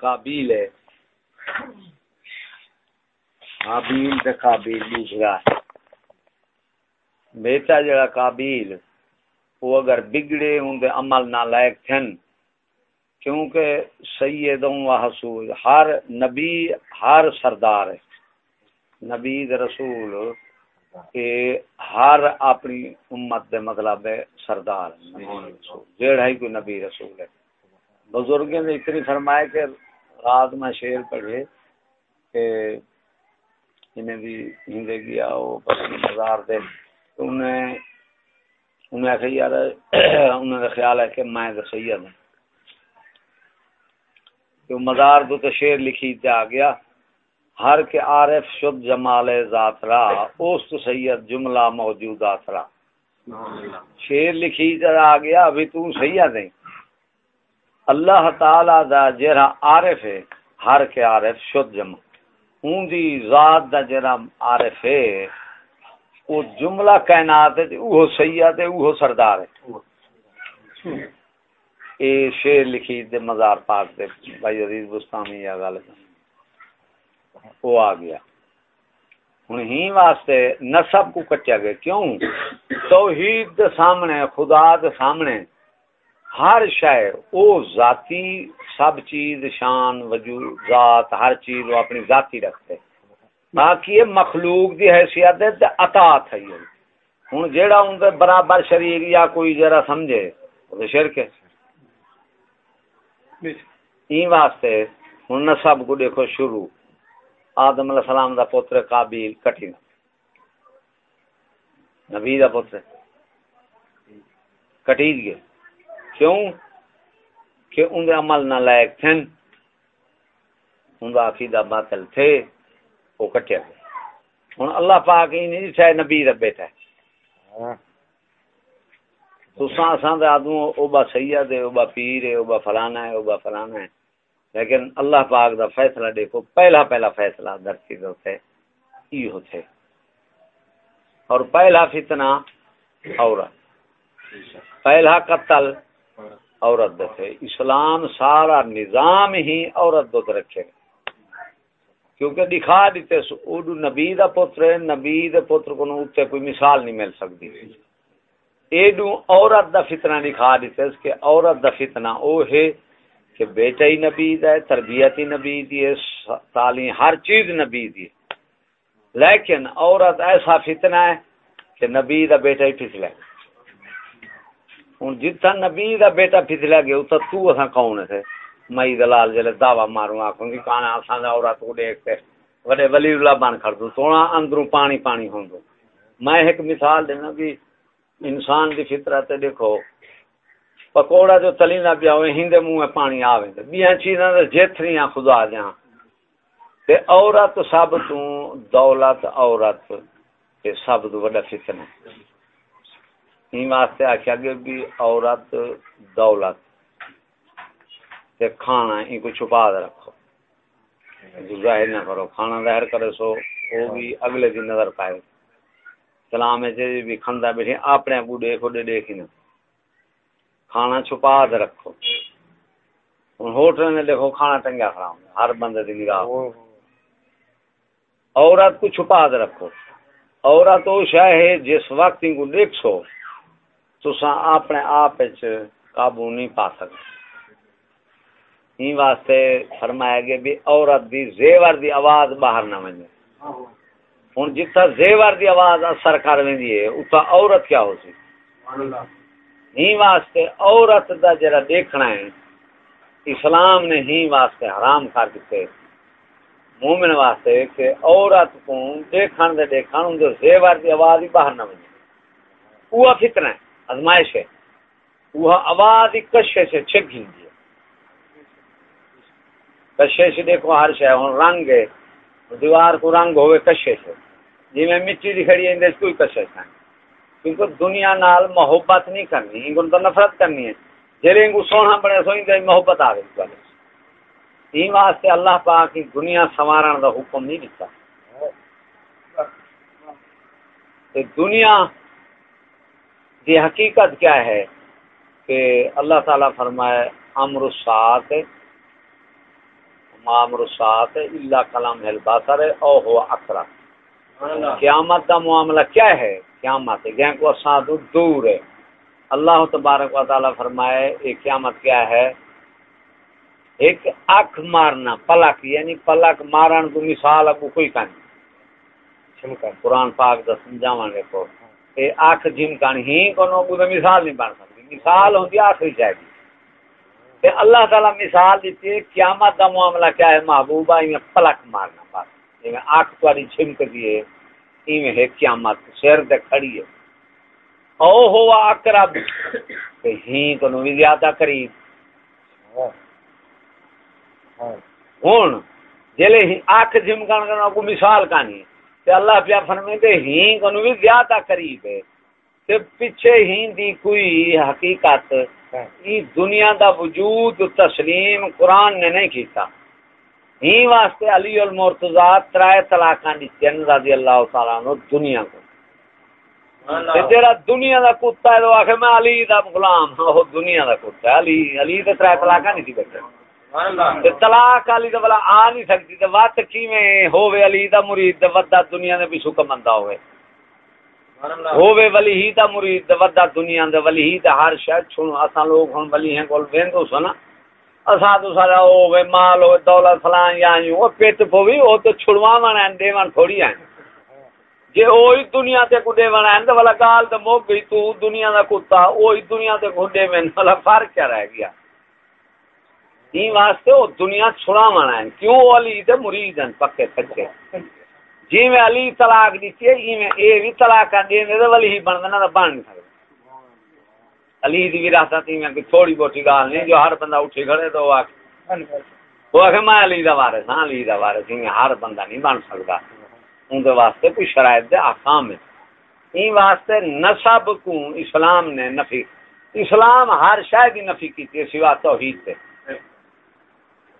قابیل ہے۔ قابیل تے قابیل دوسرا۔ بیٹا جڑا قابیل وہ اگر بگڑے ہوں دے عمل نہ لائق تھن۔ کیونکہ سیدوں و حسول، ہر نبی، ہر سردار ہے۔ نبی رسول کہ ہر اپنی امت دے مطلب ہے سردار جیڑا ہی کوئی نبی رسول ہے۔ بزرگوں نے اتنی فرمائے کہ رات میں شیر پڑھے کہ انہیں بھی ہندے گیا وہ بس مزار دے انہیں انہیں کہ یار انہیں کا خیال ہے کہ میں تو سید ہوں کہ مزار دو تو شیر لکھی جا گیا ہر کے عارف شد جمال ذات را اوست سید جملہ موجودات را شیر لکھی جا گیا ابھی تو سید ہیں اللہ تعالی دا جرا عارف ہے، ہر کے عارف شد جمع۔ اون دی ذات دا جرا عارف ہے وہ جملہ کائنات ہے وہ سید ہے وہ سردار ہے۔ اے شیر لکھی دے مزار پاک دے، بھائی عزیز بستانی، یا غالب وہ آ گیا۔ ہوں ہی واسطے نسب کو کٹیا گیا۔ کیوں؟ توحید دے سامنے، خدا دے سامنے ہر شے او ذاتی سب چیز شان وجود ذات ہر چیز وہ اپنی ذاتی رکھتے باقی یہ مخلوق دی حیثیت ہے تے عطا تھی ہن جیڑا ان دے برابر شریک یا کوئی جرا سمجھے وہ شرک ہے۔ این واسطے ہن نسب کو دیکھو شروع آدم علیہ السلام دا پتر قابیل کٹھن۔ نبی دا پتر۔ کٹیج گئے کیوں؟ کہ ان عمل نہ لائق تھے ان کا عقیدہ باطل تھے وہ کٹیا گئے ہوں اللہ پاک ہی نہیں چاہے نبی دا بیٹا ہے۔ تو سان سان دے آدموں او با سید ہے او با پیر ہے او با فلانا ہے او با فلانا ہے۔ لیکن اللہ پاک دا فیصلہ دیکھو پہلا پہلا فیصلہ درسی دو تھے ای ہوتے اور پہلا فتنہ عورت۔ پہلا قتل عورت دے اسلام سارا نظام ہی عورت دو رکھے۔ کیونکہ دکھا دیتے اڈو نبی دا پتر ہے، نبی دا پتر کو اتنے کوئی مثال نہیں مل سکتی۔ ایڈو عورت دا فتنہ دکھا دیتے اس عورت دا فتنہ او ہے کہ بیٹا ہی نبی دا ہے، تربیت ہی نبی دی ہے، تعلیم ہر چیز نبی دی لیکن عورت ایسا فتنہ ہے کہ نبی دا بیٹا ہی پھسلے گا ہوں جتنا نبی دا بیٹا پھسلا گیا اتنا تو اسا کون تھے مئی دلال جلے دعوی ماروں آکھوں گی کانا اساں دا عورت کو دیکھتے وڈے ولی اللہ بن کر دو سونا اندروں پانی پانی ہوں دو میں ایک مثال دینا بھی انسان دی فطرت دیکھو پکوڑا جو تلی نہ پیا ہوئے ہندے منہ میں پانی آویں تے بیاں چیزاں تے جتھریاں خدا جہاں تے عورت سب تو دولت عورت تے سب تو بڑا فتنہ واسطے آخیا گیا بھی عورت دولت تے کھانا ان کو چھپا دے رکھو۔ ظاہر نہ کرو کھانا ظاہر کرے سو وہ بھی اگلے دن نظر پائے۔ سلام بھی کھندا بیٹھے اپنے کو دیکھو دے دیکھ نہ کھانا چھپا دے رکھو۔ ہوں ہوٹل نے دیکھو کھانا ٹنگیا کھڑا ہوں ہر بندے کی نگاہ۔ عورت کو چھپا دے رکھو۔ عورت وہ شہ ہے جس وقت ان کو دیکھ سو۔ تو اپنے آپ قابو نہیں پا سکتے۔ ہی واسطے فرمایا گیا بھی عورت دی زیور دی آواز باہر نہ وجے ہوں جتنا زیور دی آواز اثر کر وی ہے اتنا عورت کیا ہو سی؟ ہی واسطے عورت دا جرا دیکھنا ہے، اسلام نے ہی واسطے حرام کر دیتے مومن واسطے کہ عورت کو دیکھن دے دیکھن دے زیور دی آواز ہی باہر نہ وجے وہ فتنہ ہے۔ ازمائش ہے۔ وہ آواز کشے سے چھک گھنتی ہے۔ کشے سے دیکھو ہر شے ہوں، رنگ ہے۔ دیوار کو رنگ ہوئے کشے سے جی میں مٹی دی کھڑی ہے کوئی کشے سے کیونکہ دنیا نال محبت نہیں کرنی، ان تو نفرت کرنی ہے۔ جیلے ان کو سونا بڑے سوئی دے، محبت آ گئی والے این واسطے اللہ پاک کی دنیا سوارن دا حکم نہیں دیتا دنیا یہ حقیقت کیا ہے کہ اللہ تعالیٰ فرمائے امر سات معامر سات اللہ کلام ہے الباسر او ہوا اکرا قیامت دا معاملہ کیا ہے؟ قیامت گئے کو ساتھ دور ہے۔ اللہ تبارک و تعالی فرمائے یہ قیامت کیا ہے؟ ایک اکھ مارنا پلک یعنی پلک مارن کو مثال ابو کوئی کہیں قرآن پاک دا سمجھاواں گے کو اے اکھ جھمکن ہی کو کو مثال نہیں بن سکتی۔ مثال ہوندی آخری چاہیے تے اللہ تعالی مثال دیتی ہے، قیامت دا معاملہ کیا ہے؟ محبوبہ یہ پلک مارنا بس۔ یہ اکھ تاری چھمک دیے ایویں ہے قیامت سر تے کھڑی ہے۔ او ہوا اقرب۔ تے ہی کو نو زیادہ قریب ہن جلے ہی اکھ جھمکن کرنا کو مثال کہانی تے اللہ پیا فرمے تے ہی کو نو زیادہ قریب ہے۔ تے پیچھے ہی دی کوئی حقیقت دنیا دا وجود تسلیم قرآن نے نہیں کیتا۔ ہی واسطے علی المرتضی ترائے طلاقاں دتیاں رضی اللہ تعالی عنہ دنیا کو۔ تیرا دنیا دا کتا ہے تو آکھے میں علی دا غلام ہاں وہ دنیا دا کتا ہے۔ علی علی تے ترائے طلاقاں نہیں تھی بیٹھے۔ طلاق علی دا آ نہیں سکتی تے کیویں ہوے علی دا مرید تے ودا دنیا دے بھی شکر مندا ہوے ہووے ولی ہی دا مرید ودا دنیا دے ولی ہی تے ہر شے۔ چھن اساں لوگ ہن ولی ہیں کول ویندو سنا۔ اساں تو سارا ہووے مال ہوے دولت فلان یا پیٹ پوی او تے چھڑواون ہیں دیوان تھوڑی ہیں۔ جے اوہی دنیا تے کو دیوان ہیں تے والا گال تے مو گئی تو دنیا دا کتا اوہی دنیا تے کو دیوان والا فرق کیا رہ گیا؟ این واسطے او دنیا چھڑاون ہیں کیوں علی دے مرید ہیں؟ پکے پکے جی میں علی طلاق دیتی ہے جی میں اے بھی طلاق کر دیے میرے ولی ہی بن دینا بن نہیں سکتا علی دی وراثت تھی میں تھوڑی بہت گال نہیں، جو ہر بندہ اٹھے کھڑے تو وہ وہ آخر میں علی دا وارث ہاں علی دا وارث ہی ہر بندہ نہیں بن سکتا ان دے واسطے کوئی شرائط دے احکام ہے۔ این واسطے نسب کو اسلام نے نفی، اسلام ہر شاید ہی نفی کی تھی سوا توحید سے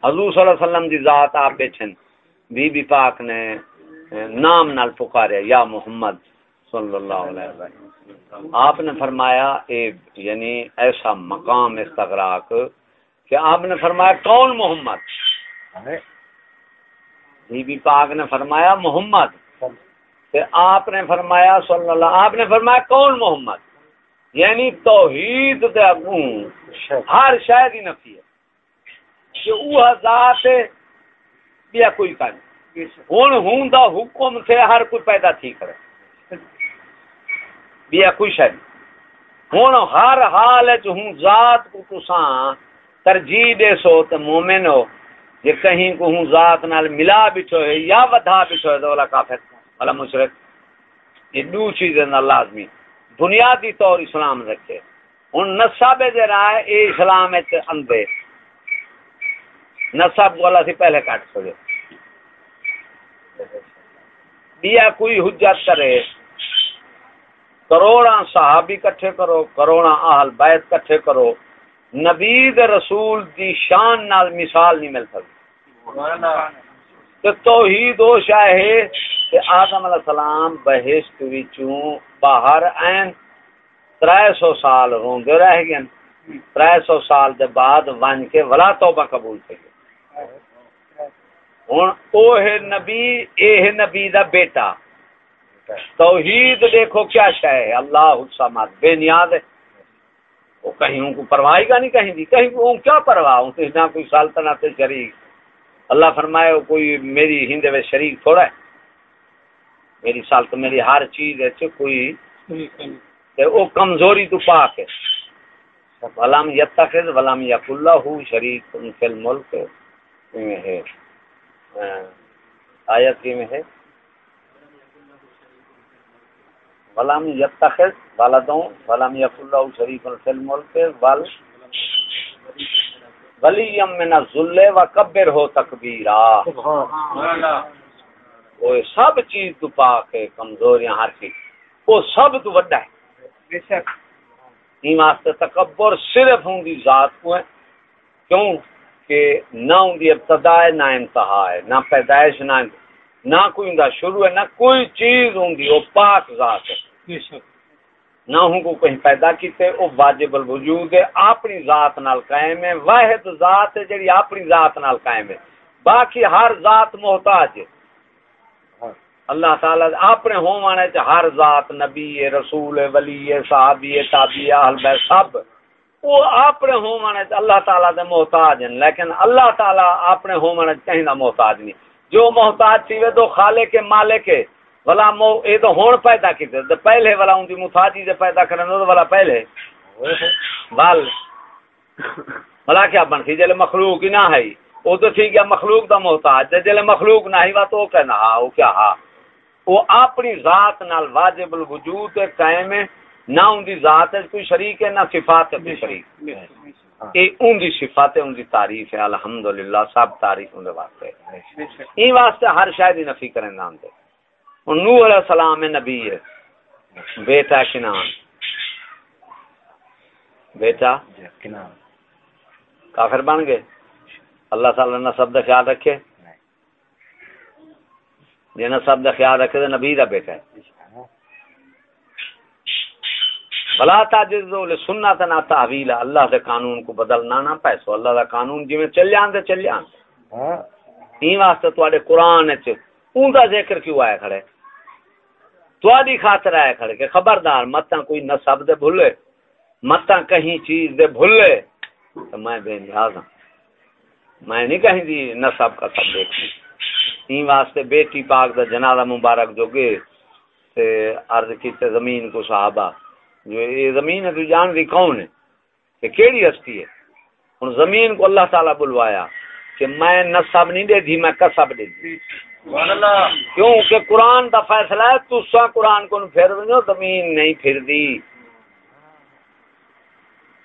حضور صلی اللہ علیہ وسلم دی ذات آپ بیچن بی بی پاک نے نام نال پکارے یا محمد صلی اللہ علیہ وسلم۔ آپ نے فرمایا اے یعنی ایسا مقام استغراق کہ آپ نے فرمایا کون محمد؟ بی بی پاک نے فرمایا محمد۔ کہ آپ نے فرمایا صلی اللہ آپ نے فرمایا کون محمد؟ یعنی توحید دے اگوں ہر شاید ہی نفی ہے۔ کہ وہ ذات بیا کوئی کہیں ہوں ہوں دا حکم سے ہر کوئی پیدا تھی کرے۔ بیا کوئی شاید ہوں ہر حال ہوں ذات کو تساں ترجیح دے سو تو مومن ہو، جے کہیں کو ہوں ذات نال ملا بچو ہے یا ودھا بچو ہے تو والا کافر والا مشرک۔ یہ دو چیزیں لازمی۔ بنیادی طور اسلام رکھے۔ ہوں نصاب دے رہا ہے اے اسلام اندے نصاب والا سی پہلے کاٹ سکے دیا کوئی حجت کرے۔ کروڑا صحابی کٹھے کرو کروڑا اہل بیت کٹھے کرو۔ نبی رسول دی شان نال مثال نہیں مل سکتی۔ تو توحید او شاہ ہے۔ کہ آدم علیہ السلام بہشت وچوں باہر این ترائے سو سال روندے رہ گئے ترائے سو سال دے بعد ون کے ولا توبہ قبول تھے۔ ہوں او ہے نبی، اے ہے نبی دا بیٹا۔ توحید دیکھو کیا شے ہے۔ اللہ الصمد بے نیاز ہے۔ وہ کہیں ان کو پرواہ کا نہیں کہیں دی کہیں کو کیا پرواہ؟ ہوں نہ کوئی سلطنت شریک۔ اللہ فرمائے کوئی میری ہند میں شریک تھوڑا ہے۔ میری سالت میری ہر چیز ہے کوئی وہ کمزوری تو پاک ہے۔ ولام یتخذ ولام یک اللہ شریک فی الملک ہے آیت کی میں ہے ولم یتخذ ولدوں ولم یکن له شریک فی الملک ول ولی من الذل وکبر ہو تکبیرا۔ سبحان وہ سب چیز تو پاک ہے کمزوریاں ہر چیز۔ وہ سب تو بڑا ہے۔ بے شک۔ واسطے تکبر صرف ہوں دی ذات کو ہے۔ کیوں؟ کہ نہ ان کی ابتدا ہے نہ انتہا ہے نہ پیدائش نہ نہ کوئی ان شروع ہے نہ کوئی چیز ہوں وہ پاک ذات ہے۔ نہ ہوں کو کہیں پیدا کیتے وہ واجب الوجود ہے اپنی ذات نال قائم ہے واحد ذات ہے جڑی اپنی ذات نال قائم ہے۔ باقی ہر ذات محتاج ہاں۔ اللہ تعالی اپنے ہونے ہر ذات نبی رسول ولی صحابی تابی اہل بیت سب۔ وہ اپنے ہونے اللہ تعالی دے محتاج ہیں، لیکن اللہ تعالی اپنے ہونے کہیں نہ محتاج نہیں۔ جو محتاج تھی وہ تو خالق کے مالک کے ولا مو اے تو ہون پیدا کیتے۔ تے پہلے والا ان دی محتاجی دے پیدا کرن تو والا پہلے۔ بال بلا کیا بن سی جلے مخلوق ہی نہ ہے۔ وہ تو ٹھیک ہے، مخلوق دا محتاج جلے مخلوق نہ ہی وا تو کہنا ہاں وہ کیا ہاں۔ وہ اپنی ذات نال واجب الوجود قائم ہے۔ نہ ان دی ذات ہے کوئی شریک ہے نہ صفات ہے کوئی شریک اے ان دی صفات ہے ان دی تعریف ہے الحمدللہ سب تعریف ان دے واسطے این واسطے ہر شاید دی نفی نام دے نوح علیہ السلام نبی ہے۔ بیٹا کنان بیٹا؟ کافر بن گئے۔ اللہ تعالی نصب کا خیال رکھے۔ جی نصب کا خیال رکھے تو نبی کا بیٹا ہے۔ بلا تاجر سننا تو نہ تحویل اللہ کے قانون کو بدلنا نہ پیسو اللہ کا قانون جی چل جان تو چل جان واسطے تے قرآن چون کا ذکر کیوں آیا کھڑے؟ تھوڑی خاطر آیا کھڑے کہ خبردار مت کوئی نصب دے بھولے مت کہیں چیز دے بھولے تو میں بے نیاز ہوں میں نہیں کہیں دی نصب کا سب دیکھ این واسطے بیٹی پاک دا جنازہ مبارک جو گے تے عرض کیتے زمین کو صحابہ۔ جو یہ زمین ہے تو جان دی کون ہے؟ کہ کیڑی ہستی ہے؟ ان زمین کو اللہ تعالیٰ بلوایا کہ میں نصب نہیں دے دی میں کسب دے دی کیوں کہ قرآن دا فیصلہ ہے تو سا قرآن کو پھر دو زمین نہیں پھر دی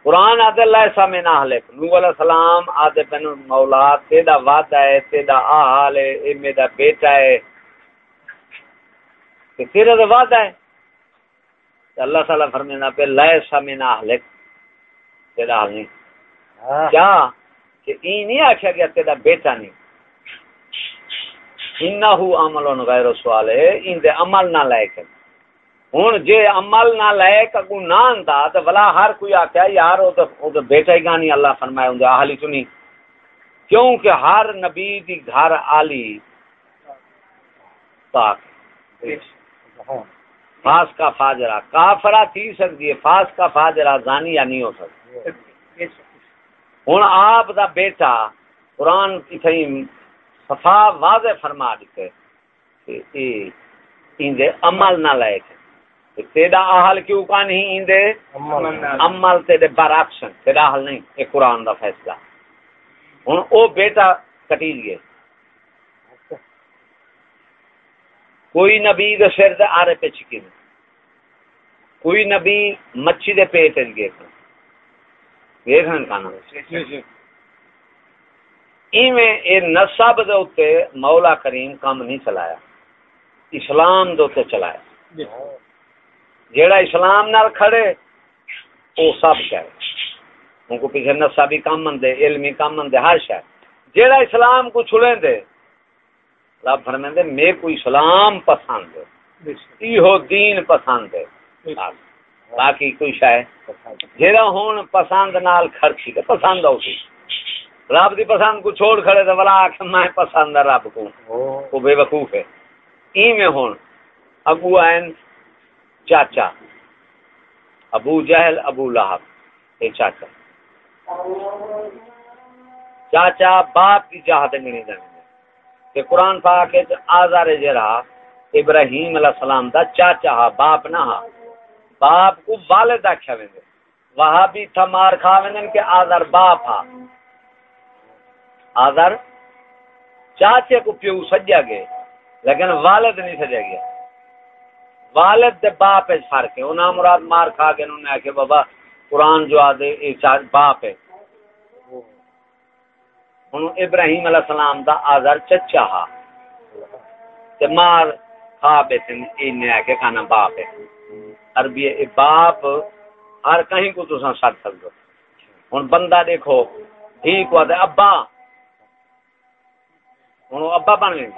قرآن آدھے اللہ ایسا میں نہ حلق نو علیہ السلام آدھے بن مولا تیدا وعدہ ہے تیدا آحال ہے اے میرا بیٹا ہے۔ تیرا دا وعدہ ہے۔ اللہ تعالیٰ فرمینا پہ حلق تیدا حال نہیں ہاں۔ کیا؟ کہ این نہیں آکھیا گیا تیدا بیٹا نہیں۔ انہو غیر سوال ہے ان دے عمل نہ لائق ہے۔ ہن جے عمل نہ لائق اگو نہ اندا تے بلا ہر کوئی آکھیا یار او تے او تے بیٹا ہی گانی اللہ اہلی کیونکہ ہر نبی دی گھر علی پاک۔ فاس کا فاجرہ کافرہ تھی سکتی ہے فاس کا فاجرہ زانی یا نہیں ہو سکتی ہن آپ دا بیٹا قرآن کی صفا واضح فرما دیتے اندے عمل نہ لائے تھے۔ تیرا احل کیوں کا نہیں اندے عمل تیرے برعکسن تیرا احل نہیں یہ قرآن دا فیصلہ۔ ہن او بیٹا کٹی گئے کوئی نبی دے سر دے آرے پہ چکی کوئی نبی مچھی دے پیٹ گئے دیکھن کانا۔ نصب دے مولا کریم کام نہیں چلایا۔ اسلام دے چلایا۔ جیڑا اسلام نال کھڑے او سب کہے ان کو پیچھے نصابی کام مندے علمی کام مندے ہر شاید جیڑا اسلام کو چھلیں دے رب فرمائیں دے میں کو اسلام پسند ہے ایہو دین پسند ہے۔ باقی کوئی شاید جیڑا ہون پسند نال کھڑکی پسند ہو سی رب دی پسند کو چھوڑ کھڑے تو بلا آخ میں پسند ہے رب کو۔ وہ بے وقوف ہے۔ ای میں ہون۔ ابو این چاچا۔ ابو جہل ابو لہب۔ اے چاچا۔ چاچا باپ کی چاہت نہیں دیں کہ قرآن پاک آزار جرا ابراہیم علیہ السلام دا چاچا ہا، باپ نہ ہا۔ باپ کو والد آخیا وے وہاں بھی تھا مار کھا وے کہ آزار باپ ہا۔ آدر چاچے کو پیو سجا گئے، لیکن والد نہیں سجا گیا۔ والد دے باپ ہے فرق ہے انہاں مراد مار کھا کے انہوں نے آکے بابا قرآن جو آدھے باپ ہے۔ انہوں ابراہیم علیہ السلام دا آدھر چچا ہا۔ تے مار کھا بیتے انہیں آکے کھانا باپ ہے۔ عربی باپ، ہر کہیں کو تو سن سٹ سکتے ہوں بندہ دیکھو، ٹھیک ہوا ابا۔ ہوں ابا بن گئے۔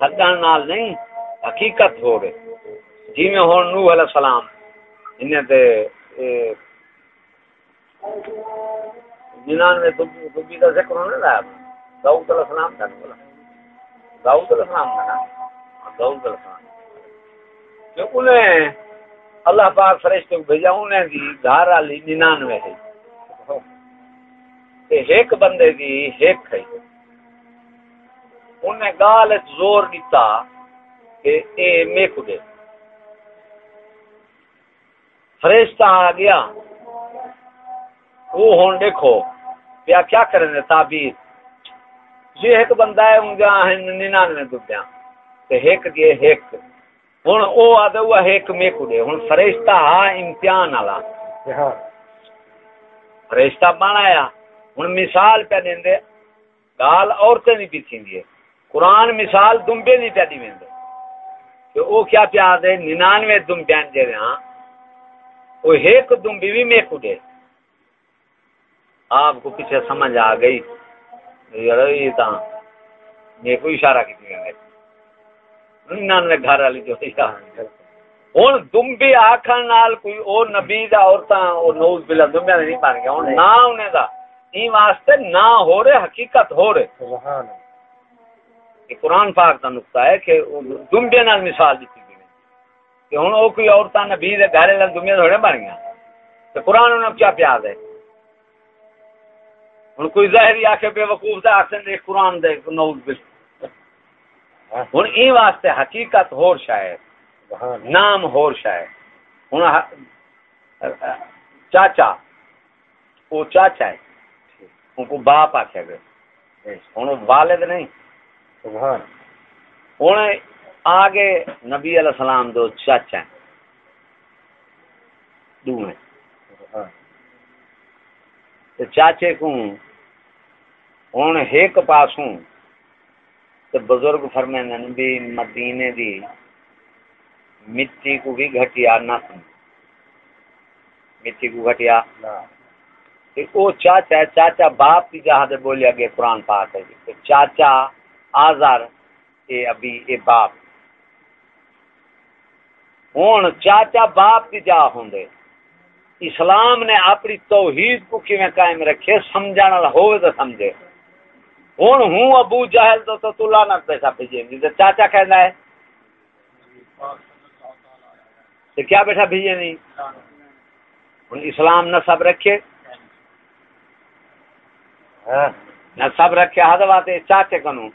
سدن نال نہیں، حقیقت ہو رہے جی میں ہوں نو علیہ السلام، انہیں تے ننانوے دبی کا ذکر ہونے لگا داؤد علیہ السلام کا بولا۔ داؤد علیہ السلام کا نام ہاں، داؤد علیہ السلام۔ کہ انہیں اللہ پاک فرشتے کو بھیجا، انہیں دی گھر والی ننانوے ہے۔ تے ایک بندے دی ایک ہے۔ انہیں گال زور دیتا کہ اے میک دے۔ فرشتہ آ گیا۔ وہ ہون دیکھو پیا کیا کرنے تعبیر؟ جی ایک بندہ ہے ان ہیں ننانوے دبیاں۔ تے ایک دیے ایک۔ ہوں او آدھے وہ ایک میکو دے۔ ہوں فرشتہ ہا امتحان والا۔ فرشتہ بنایا ہوں مثال پہ دیں دے۔ گال عورتیں نہیں پیچھیں قرآن مثال دمبے نہیں پہ دی ویندے کہ او کیا پیار دے؟ ننانوے دمبیاں رہے ہاں وہ ایک دمبی بھی میکو دے۔ آپ کو پیچھے سمجھ آ گئی۔ یہ تا۔ میں کوئی اشارہ کی گھر والی جو ہوں دمبی آخر نال کوئی او نبی دا عورتاں او نوز بلا دمبیا نہیں بن گیا۔ ہوں نہ انہیں دا۔ این واسطے نہ ہو رہے حقیقت ہو رہے۔ کہ قرآن پاک کا نقطہ ہے کہ دمبے نال مثال دیتی گئی کہ ہوں وہ کوئی عورتاں نبی دے گھر والے دمبیا تھوڑے بن گیا۔ تو قرآن انہیں کیا پیار ہے؟ ہوں کوئی ظاہری آ کے بے وقوف دا آخر دے قرآن دے نوز بل ہوں این واسطے حقیقت ہور شاید نام ہور شاید۔ ہوں چاچا وہ چاچا ہے۔ ان کو باپ آخیا گیا۔ ہوں والد نہیں۔ ہوں آگے نبی علیہ السلام دو چاچا ہیں۔ دو ہیں۔ چاچے کو ہوں ایک پاسوں تو بزرگ فرمائیں بھی مدینے دی مٹی کو بھی گھٹیا نہ مٹی کو گھٹیا او چاچا ہے چاچا باپ کی جہاں دے بولیا گیا قرآن پاک ہے چاچا آزار اے ابھی اے باپ ہوں چاچا باپ کی جا ہوں دے اسلام نے اپنی توحید کو کیویں قائم رکھے سمجھانا ہوئے تو سمجھے ہوں ہوں ابو جہل تو تو تو لعنت پیسہ بھیجے گی۔ چاچا کہنا ہے تو کیا بیٹھا بھیجے نہیں؟ ہوں اسلام نہ سب رکھے۔ نہ سب رکھے حد باتے چاچے کنو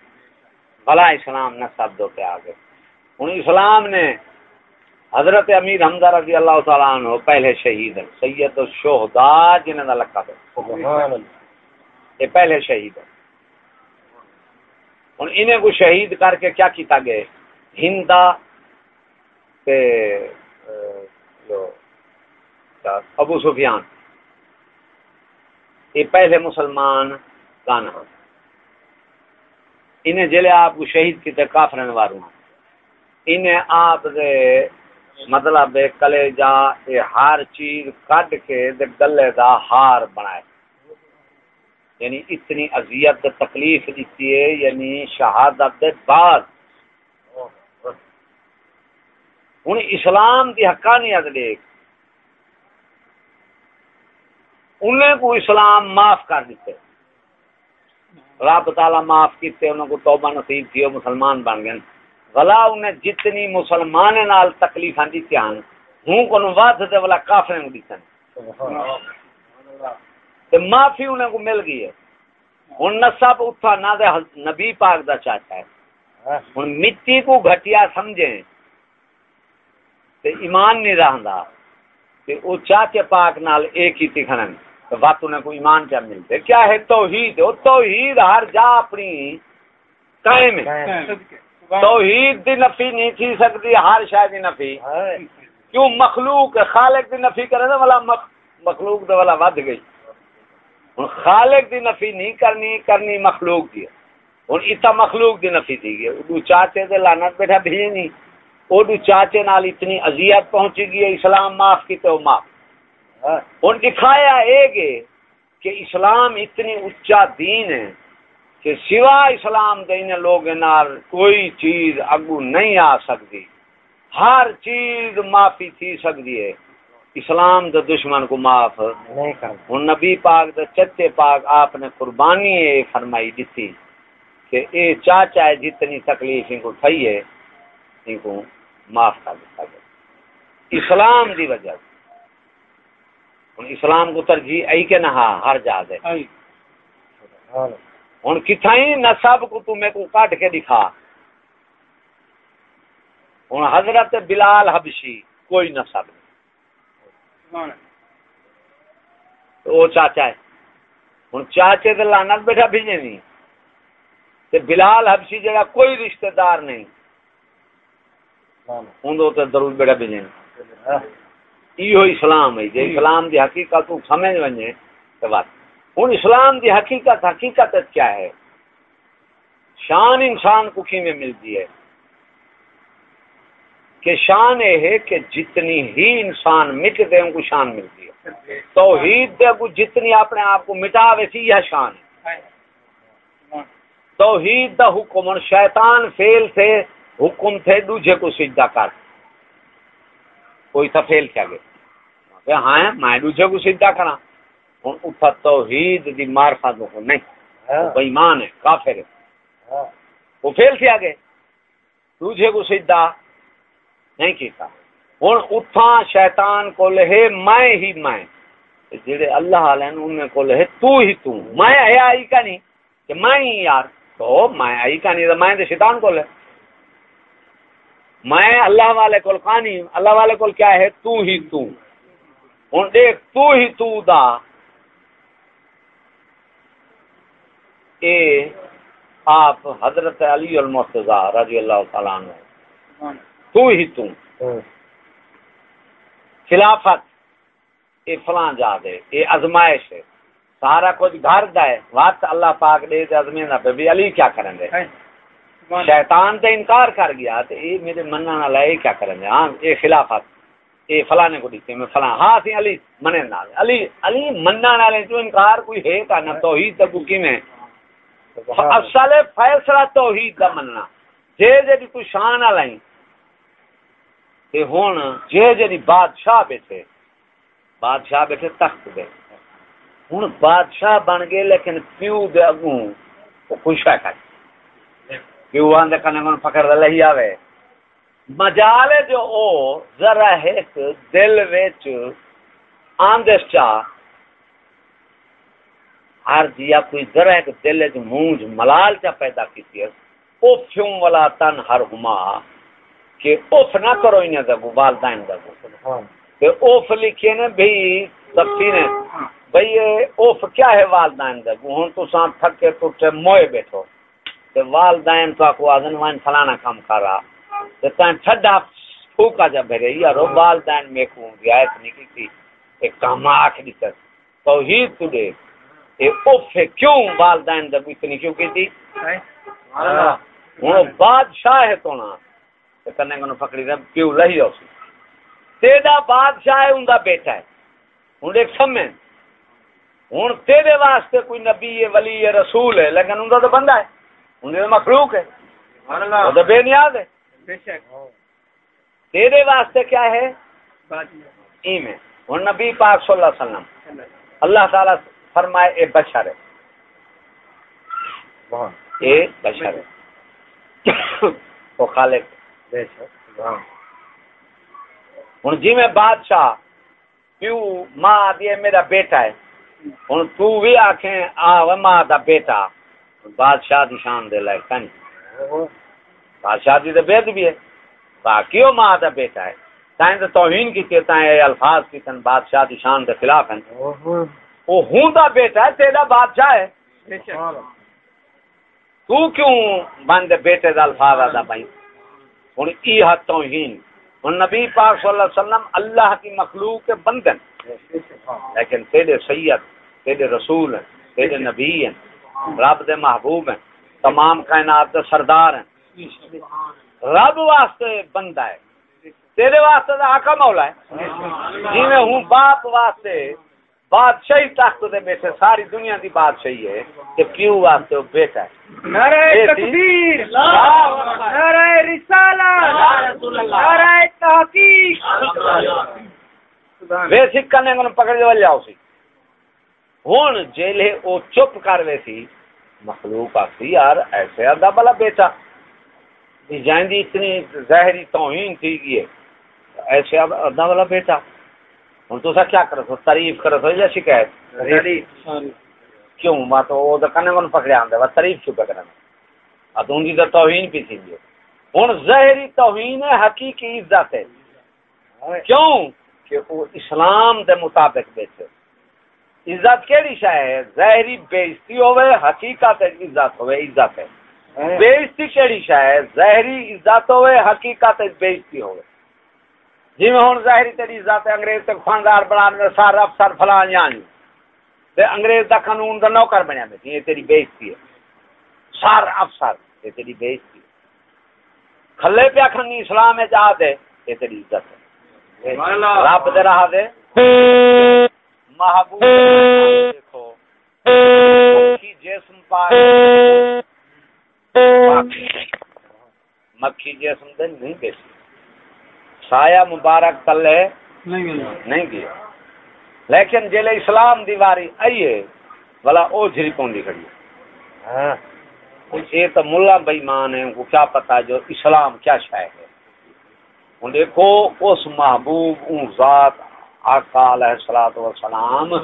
بھلا اسلام نہ سب دو پہ آگے۔ ہوں اسلام نے حضرت امیر حمزہ رضی اللہ تعالیٰ عنہ پہلے شہید ہے سید الشہداء جنہیں نہ لکھا دے یہ پہلے شہید ہے ہوں انہیں کو شہید کر کے کیا کیتا گئے ہندا تے ابو سفیان۔ یہ پہلے مسلمان کانا انہیں جلے آپ کو شہید کیتے کافرن وارو انہیں آپ دے مطلب کلے جا ہر چیز کٹ کے دے گلے دا ہار بنائے۔ یعنی اتنی اذیت تکلیف دیتی ہے یعنی شہادت دے بعد۔ ہوں اسلام دی حقانیت دیکھ۔ انہیں کو اسلام معاف کر دیتے۔ رب تعالی معاف کیتے، انہوں کو توبہ نصیب تھی مسلمان بن گئے۔ بلا انہیں جتنی مسلمان نال تکلیف دیتی ہیں ہوں کو ود دے والا کافر کو دیتے تے معافی انہیں کو مل گئی ہے۔ ہوں نسب اتھا نہ دے نبی پاک دا چاچا ہے۔ ہوں مٹی کو گھٹیا سمجھیں۔ تے ایمان نہیں رہندا۔ تے او چاچے پاک نال ایک ہی تکھنن۔ وقت انہیں کو ایمان کیا ملتے کیا ہے توحید؟ وہ توحید ہر جا اپنی قائم ہے۔ توحید دی نفی نہیں تھی سکتی ہر شاید دی نفی۔ کیوں؟ مخلوق خالق دی نفی کرے نا والا مخلوق دے والا ود گئی۔ ہوں خالق دی نفی نہیں کرنی کرنی مخلوق دی۔ ہوں اتا مخلوق دی نفی تھی گئی اردو چاچے دے لانت بیٹھا بھی نہیں۔ اردو چاچے نال اتنی اذیت پہنچی گئی اسلام معاف کیتے ہو معاف۔ ہوں دکھایا اے گے کہ اسلام اتنی اچا دین ہے کہ سوا اسلام دین لوگ نال کوئی چیز اگو نہیں آ سکتی۔ ہر چیز معافی تھی سکتی ہے۔ اسلام دے دشمن کو معاف۔ ہوں نبی پاک دے چچے پاک آپ نے قربانی فرمائی دیتی کہ اے چاچا ہے جتنی تکلیف ان کو تھئی ہے ان کو معاف کر دیتا گیا۔ اسلام دی وجہ سے۔ اسلام کو ترجیح ای کے نہا ہر جا دے۔ ہوں کتائی نسب کو تمہیں کو کاٹ کے دکھا۔ ہوں حضرت بلال حبشی کوئی نسب نہیں وہ چاچا ہے۔ ہوں چاچے تو لانت بیٹھا بھیجے نہیں تے بلال حبشی جگہ کوئی رشتہ دار نہیں۔ ہوں تو درود بیٹھا بھیجے یہ اسلام ہے۔ جی اسلام دی حقیقت سمجھ ونجے تو بات ہوں اسلام دی حقیقت حقیقت کیا ہے؟ شان انسان کو کی میں ملتی ہے؟ کہ شان یہ ہے کہ جتنی ہی انسان مٹتے ان کو شان ملتی ہے۔ توحید دے کو جتنی اپنے آپ کو مٹا ویسی یہ شان۔ ہے توحید دا حکم شیطان فیل تھے حکم تھے دوجے کو سجدہ کر۔ کوئی تھا فیل کیا گیا؟ ہاں میں دوجے کو سجدہ کرا ہوں اتھا توحید دی دو کو نہیں ہاں۔ وہ ایمان ہے کافر ہے۔ ہاں۔ وہ فیل تھی آگے دوجے کو سجدہ۔ نہیں کیتا۔ ہوں اتھا شیطان کو لہے میں ہی میں۔ جڑے اللہ والے انہیں کو لہے تو ہی تو۔ میں ہے آئی کا نہیں کہ میں ہی یار۔ تو میں آئی کا نہیں تو میں شیطان کو لے میں اللہ والے کو کہانی، اللہ والے کو کیا ہے؟ تو ہی تو۔ ہوں دیکھ، تو ہی تو دا۔ اے آپ حضرت علی المرتضی رضی اللہ تعالیٰ عنہ۔ تو ہی تو خلافت اے فلاں جا دے اے ازمائش ہے۔ سارا کچھ گھر دا ہے۔ وقت اللہ پاک دے تے ازمین پہ بھی علی کیا کریں گے؟ شیطان تے انکار کر گیا تے اے میرے مننا نہ لائے کیا کریں گے؟ ہاں اے خلافت۔ اے فلانے کو دیتے میں فلاں۔ ہاں سی علی منے نہ علی علی مننا نہ لے تو انکار کوئی ہے کا نہ توحید تے کی میں اصل فیصلہ توحید دا مننا۔ جے جے کوئی شان لائیں۔ تے ہن جے جے بادشاہ بیٹھے بادشاہ بیٹھے تخت دے۔ ہوں بادشاہ بن گئے لیکن پیو دے اگوں؟ وہ خوش ہے کر پیو آدھے کنے من پکڑ دے لہی آوے۔ مجال جو او ذرا ایک دل وچ آندس چا۔ ہر جیا کوئی ذرا ایک دل وچ مونج ملال چا پیدا کیتی ہے۔ او فیوں والا تن ہر ہما۔ کہ اوف نہ کرو انہیں دا والدین دا تے اوف لکھے نے بھی تفسیر بھئی اوف کیا ہے والدین دا ہن تو سان تھک کے ٹوٹے موئے بیٹھو تے والدین تو کو اذن وان فلانا کام کرا تے تن چھڈا پھوکا جا بھرے یارو والدین میں کو رعایت نہیں کی ایک کام آکھ دی تے توحید تو دے اے اوف کیوں والدین دا اتنی کیوں کی تھی ہن بادشاہ ہے تو نا تے کنے پکڑی کیوں لہی ہو سی تیرا بادشاہ ہے اوندا بیٹا ہے ہن ایک سمجھ ہوں تیرے واسطے کوئی نبی ہے ولی ہے رسول ہے لیکن تو بندہ ہے مخلوق ہے تو بے نیاز ہے تیرے واسطے کیا ہے ایم ہے ہوں نبی پاک صلی اللہ علیہ وسلم اللہ تعالی فرمائے اے بشر ہے اے بشر ہے وہ خالق ہوں جی میں بادشاہ پیو ماں دی میرا بیٹا ہے۔ ہوں تو بھی آخیں آ ماں دا بیٹا۔ بادشاہ دی شان دے لائق نہیں بادشاہ دی تو بےد بھی ہے۔ باقی وہ ماں دا بیٹا ہے۔ تائیں تو توہین کی کہتا ہے الفاظ کی تن بادشاہ دی شان دے خلاف ہیں۔ وہ ہوں دا بیٹا ہے تیرا بادشاہ ہے۔ تو کیوں بند بیٹے دا الفاظ آدھا بھائی؟ ہوں ای حد توہین ہوں نبی پاک صلی اللہ علیہ وسلم اللہ کی مخلوق کے بندن۔ لیکن تیرے سید، تیرے رسول ہیں، تیرے نبی ہیں، رب دے محبوب ہیں، تمام کائنات دے سردار ہیں۔ رب واسطے بندہ ہے۔ تیرے واسطے دا آقا مولا ہے۔ جی میں ہوں باپ واسطے بادشاہی تخت دے بیٹھے ساری دنیا دی بادشاہی ہے کہ کیوں واسطے وہ بیٹا ہے؟ نعرہ تکبیر نعرہ رسالہ نعرہ تحقیق۔ وے سکھ کرنے کو پکڑ جو جاؤ سی۔ ہوں جیلے او چپ کر وے سی۔ مخلوق آتی یار ایسے ادا بلا بیٹا۔ جائیں دی اتنی ظاہری توہین تھی گئی ایسے ادا والا بیٹا۔ ہوں تو کیا کرو سو؟ تعریف کرو سو؟ یا شکایت. کیوں؟ میں تو وہ کنے کو پکڑے آدھے بس تعریف کیوں ان کی تو توہین بھی تھی ہوں ظاہری توہین ہے حقیقی عزت ہے۔ کیوں؟ کہ وہ اسلام دے مطابق بیٹھے عزت کیڑی شے ہے؟ ظاہری بےزتی ہوے حقیقت عزت ہوے عزت ہے۔ بےزتی کیڑی شے ہے؟ ظاہری عزت ہوے حقیقت بےزتی ہوے جی میں ہوں ظاہری تیری عزت انگریز تے خاندار بنا میں سارا افسر فلان جان تے انگریز دا قانون دا نوکر بنیا میں یہ تیری بےزتی ہے۔ سار افسر، یہ تیری بےزتی ہے۔ کھلے پیا کھنی اسلام ہے جا دے یہ تیری عزت ہے۔ رب دے رہا دے۔ محبوب دیکھو۔ مکھی جسم پائے مکھی جسم دے نہیں بیسی سایہ مبارک تلے نہیں گیا لیکن جلے اسلام دیواری آئیے بلا او جھری پوندی کھڑی ہاں۔ یہ تو ملا بےمان ہے ان کو کیا پتا جو اسلام کیا شاید ہے۔ ان دیکھو اس محبوب ان ذات آقا علیہ الصلوۃ والسلام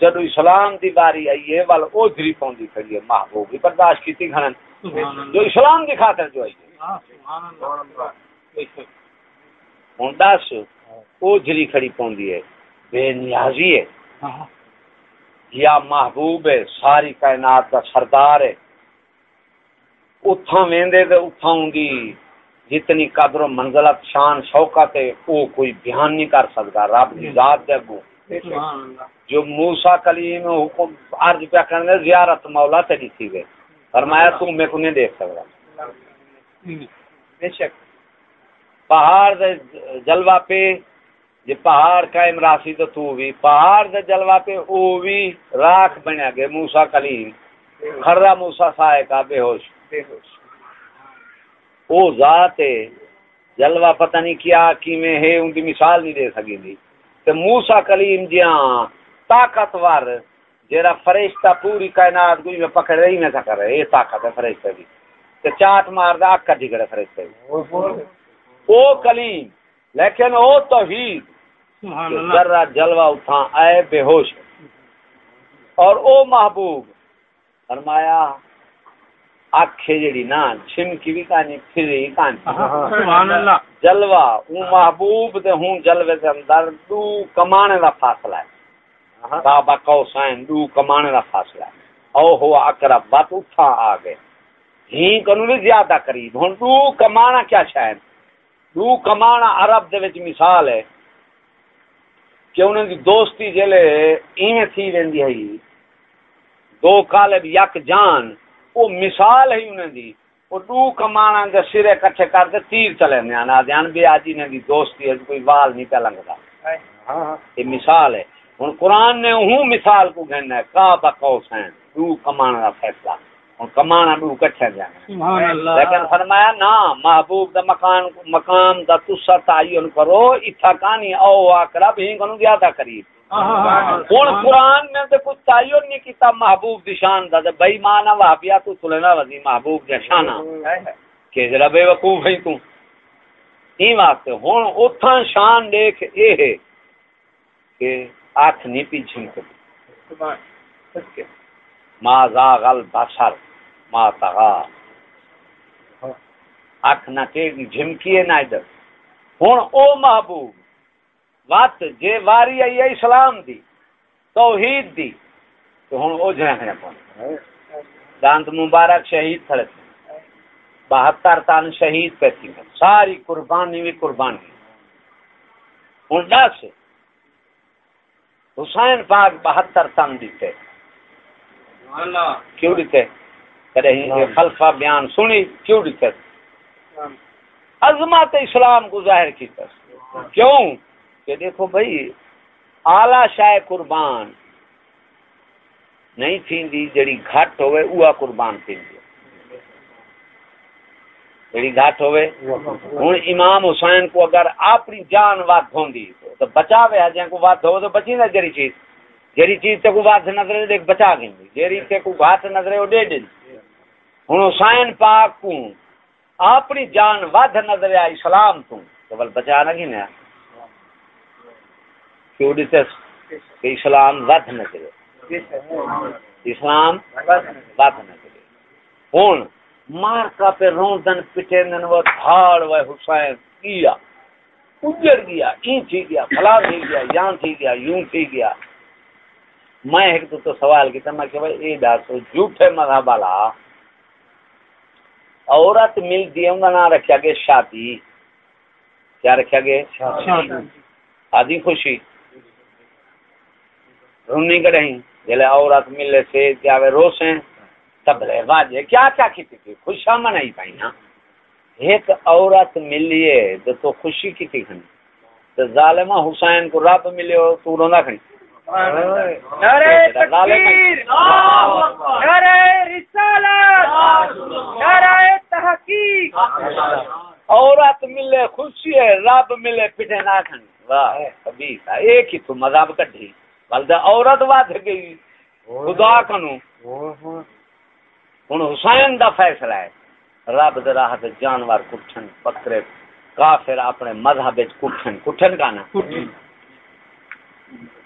جدو اسلام دی باری آئی ہے ول او دری پوندی کھڑی ہے۔ محبوب بھی برداشت کیتی گھنن جو اسلام دی خاطر جو آئی ہے۔ سبحان اللہ۔ دس او جری کھڑی پوندی ہے بے نیازی ہے یا محبوب ہے ساری کائنات کا سردار ہے اتھاں ویندے تے اتھاں ہوندی جتنی قدر و منزلت شان شوکت ہے وہ کوئی بیان نہیں کر سکتا رب کی ذات دے اگوں جو موسا کلیم حکم عرض پہ کرنے زیارت مولا تیری تھی گئے فرمایا تو میں کو نہیں دیکھ سکتا بے شک پہاڑ دے جلوہ پہ جی پہاڑ قائم راسی تو تو بھی پہاڑ دے جلوہ پہ او بھی راکھ بنیا گئے موسا کلیم۔ خرہ موسا سائے کا بے ہوش۔ او ذات جلوہ پتہ نہیں کیا کی میں ہے ان کی مثال نہیں دے سکی دی۔ تے موسیٰ کلیم جیاں طاقتور جیرا فرشتہ پوری کائنات کوئی میں پکڑ رہی میں کر رہے یہ طاقت ہے فرشتہ بھی تے چاٹ مار دا اکا جگڑے فرشتہ بھی او کلیم لیکن او توحید ذرہ جلوہ اٹھا آئے بے ہوش۔ اور او محبوب فرمایا آکھے جڑی نا چھمکی بھی کہانی پھری کہانی۔ سبحان اللہ۔ جلوہ او محبوب دے ہوں جلوے دے اندر دو کمانے دا فاصلہ ہے۔ بابا قوسین دو کمانے دا فاصلہ ہے۔ او ہوا اقرب بات اٹھا آگے ہی کنو زیادہ قریب۔ ہن دو کمانا کیا شاید؟ دو کمانا عرب دے وچ مثال ہے کہ انہوں کی دوستی جلے ایویں تھی ویندی ہے دو کالب یک جان وہ مثال ہی انہیں دی وہ دو کمانا دے سرے کٹھے کر دے تیر چلے نیانا دیان بھی آجی نے دی دوستی ہے کوئی وال نہیں پہ لنگتا یہ مثال ہے ان قرآن نے ہوں مثال کو گھننا ہے کعبہ قوس ہیں دو کمانا دا فیصلہ اور کمانا دو کٹھے جانا لیکن فرمایا نا محبوب دا مکان مقام دا تسا تعین کرو اتھا کانی او آکرہ بھی کنو زیادہ قریب۔ ہوں قرآن میں تو کچھ تعین نہیں کیتا محبوب دی شان دا بھائی مانا وہابیا تو سلینا وزی محبوب دی شانا کہ ذرا بے وقوف ہے تو۔ این واسطے ہوں اتھا شان دیکھ اے ہے کہ آٹھ نہیں پیچھے ما زاغ البصر ما تغا اکھ نہ کہ جھمکی ہے نہ ادھر ہوں او محبوب جے واری آئی ہے اسلام دی توحید دی تو ہوں وہ جہاں دانت مبارک شہید تھے بہتر تن شہید پہ تھی ساری قربانی بھی قربانی ہوں دس حسین پاک بہتر تن دیتے کیوں دیتے کرے خلفہ بیان سنی کیوں دیتے عظمت اسلام کو ظاہر کی کیوں؟ کہ دیکھو بھائی آلہ شاہ قربان نہیں تھی دی جڑی گھٹ ہوئے اوہ قربان تھی دی جڑی گھٹ ہوئے ہوں امام حسین کو اگر اپنی جان وات ہوندی تو بچاوے ہے جن کو وات ہو تو بچی نہ جڑی چیز۔ جیری چیز تے کو بات نظر دیکھ بچا گئی جیری تے کو بات نظر او دے دین ہن حسین پاک کو اپنی جان ود نظر آ اسلام تو بل بچا نہ گیا کیوں دیتے کہ اسلام ود نظر اسلام ود نظر ہن مار کا پہ روندن پٹے نن وہ دھاڑ وہ حسین کیا۔ اجڑ گیا این تھی گیا فلا تھی گیا یان تھی گیا یوں تھی گیا۔ میں ایک تو, تو سوال کیتا میں کہ بھائی اے دس جھوٹے مذہب والا عورت مل دی ان کا نام رکھا گیا شادی۔ کیا رکھا گیا؟ شادی۔ خوشی۔ رونی کڑیں جلے عورت ملے سے کیا روسیں تبلے واجہ کیا کیا کی تھی؟ خوشا منائی پائی نا۔ ایک عورت ملیے تو تو خوشی کی تھی کھنی تو ظالمہ حسین کو رب ملے تو رونا کھنی نعرہ تکبیر! نعرہ رسالت! نعرہ تحقیق! عورت ملے خوشی ہے رب ملے پٹے نہ کھنی واہ ایک ہی تو مذہب کٹھی بلدہ عورت واد گئی۔ خدا کنو۔ ہوں حسین دا فیصلہ ہے۔ رب راہ جانور کٹھن بکرے کافر اپنے مذہب کٹھن۔ کٹھن کا نا؟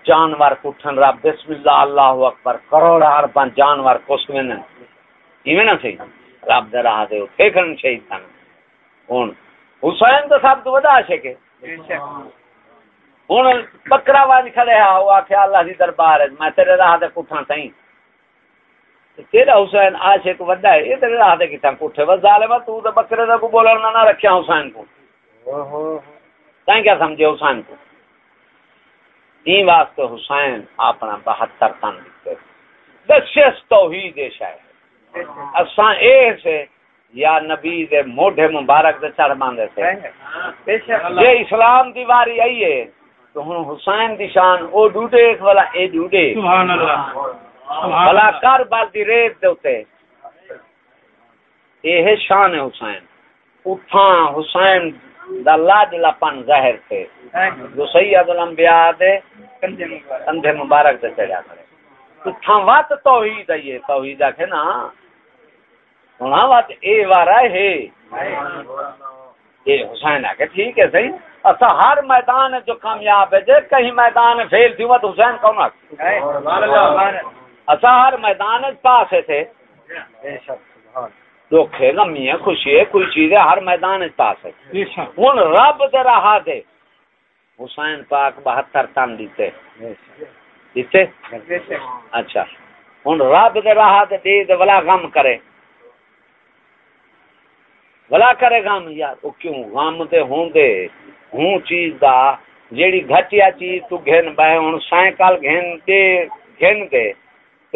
جانور کٹھن رب، بسم اللہ اللہ اکبر، کروڑ ارباں جانور کسوین ایویں نہ سی رب دے راہ دے پھیکن شہید تھن ہن، حسین تو سب تو بڑا عاشق ہے۔ ہن، بکرا واج کھڑے ہا او آکھیا اللہ دی دربار ہے، میں تیرے راہ دے کٹھاں تائیں تیرا حسین عاشق وڈا ہے، یہ تیرے راہ دے کتھاں کوٹھے بس ظالم تو تے بکرے دا کو بولنا نہ رکھیا حسین کو۔ اوہو تائیں کیا سمجھے حسین کو؟ این واسطے حسین اپنا بہتر تن لکھتے دشش توحید شاہ اساں اے سے یا نبی دے موڈے مبارک دے چڑھ باندھے تھے یہ اسلام دی واری آئی ہے تو ہن حسین دی شان او ڈوڈے ایک والا اے ڈوڈے۔ سبحان اللہ۔ بلا کر بال دی ریت دے اوتے۔ یہ شان ہے حسین۔ اٹھاں حسین دا لاج لپن ظاہر تھے جو سید الانبیاء دے کندھے مبارک۔ دے چڑھا کرے۔ اٹھاں وات توحید ہے یہ۔ توحید ہے نا ہونا وات اے وارا ہے۔ یہ حسین ہے کہ ٹھیک ہے صحیح۔ اسا ہر میدان جو کامیاب ہے جے کہیں میدان فیل تھی وہ حسین کون ہے اسا ہر میدان پاس تھے۔ دکھے غمی ہے خوشی ہے کوئی چیز ہے ہر میدان پاس ہے۔ ہن رب دے راہ دے۔ حسین پاک بہتر تن دیتے۔ دیتے؟ اچھا۔ ہن رب دے راہ دے دے دے ولا غم کرے۔ ولا کرے غم یار او کیوں غم تے ہون دے؟ ہوں چیز دا جیڑی گھٹیا چیز تو گھن بہ ہن سائیکل گھن دے گھن دے۔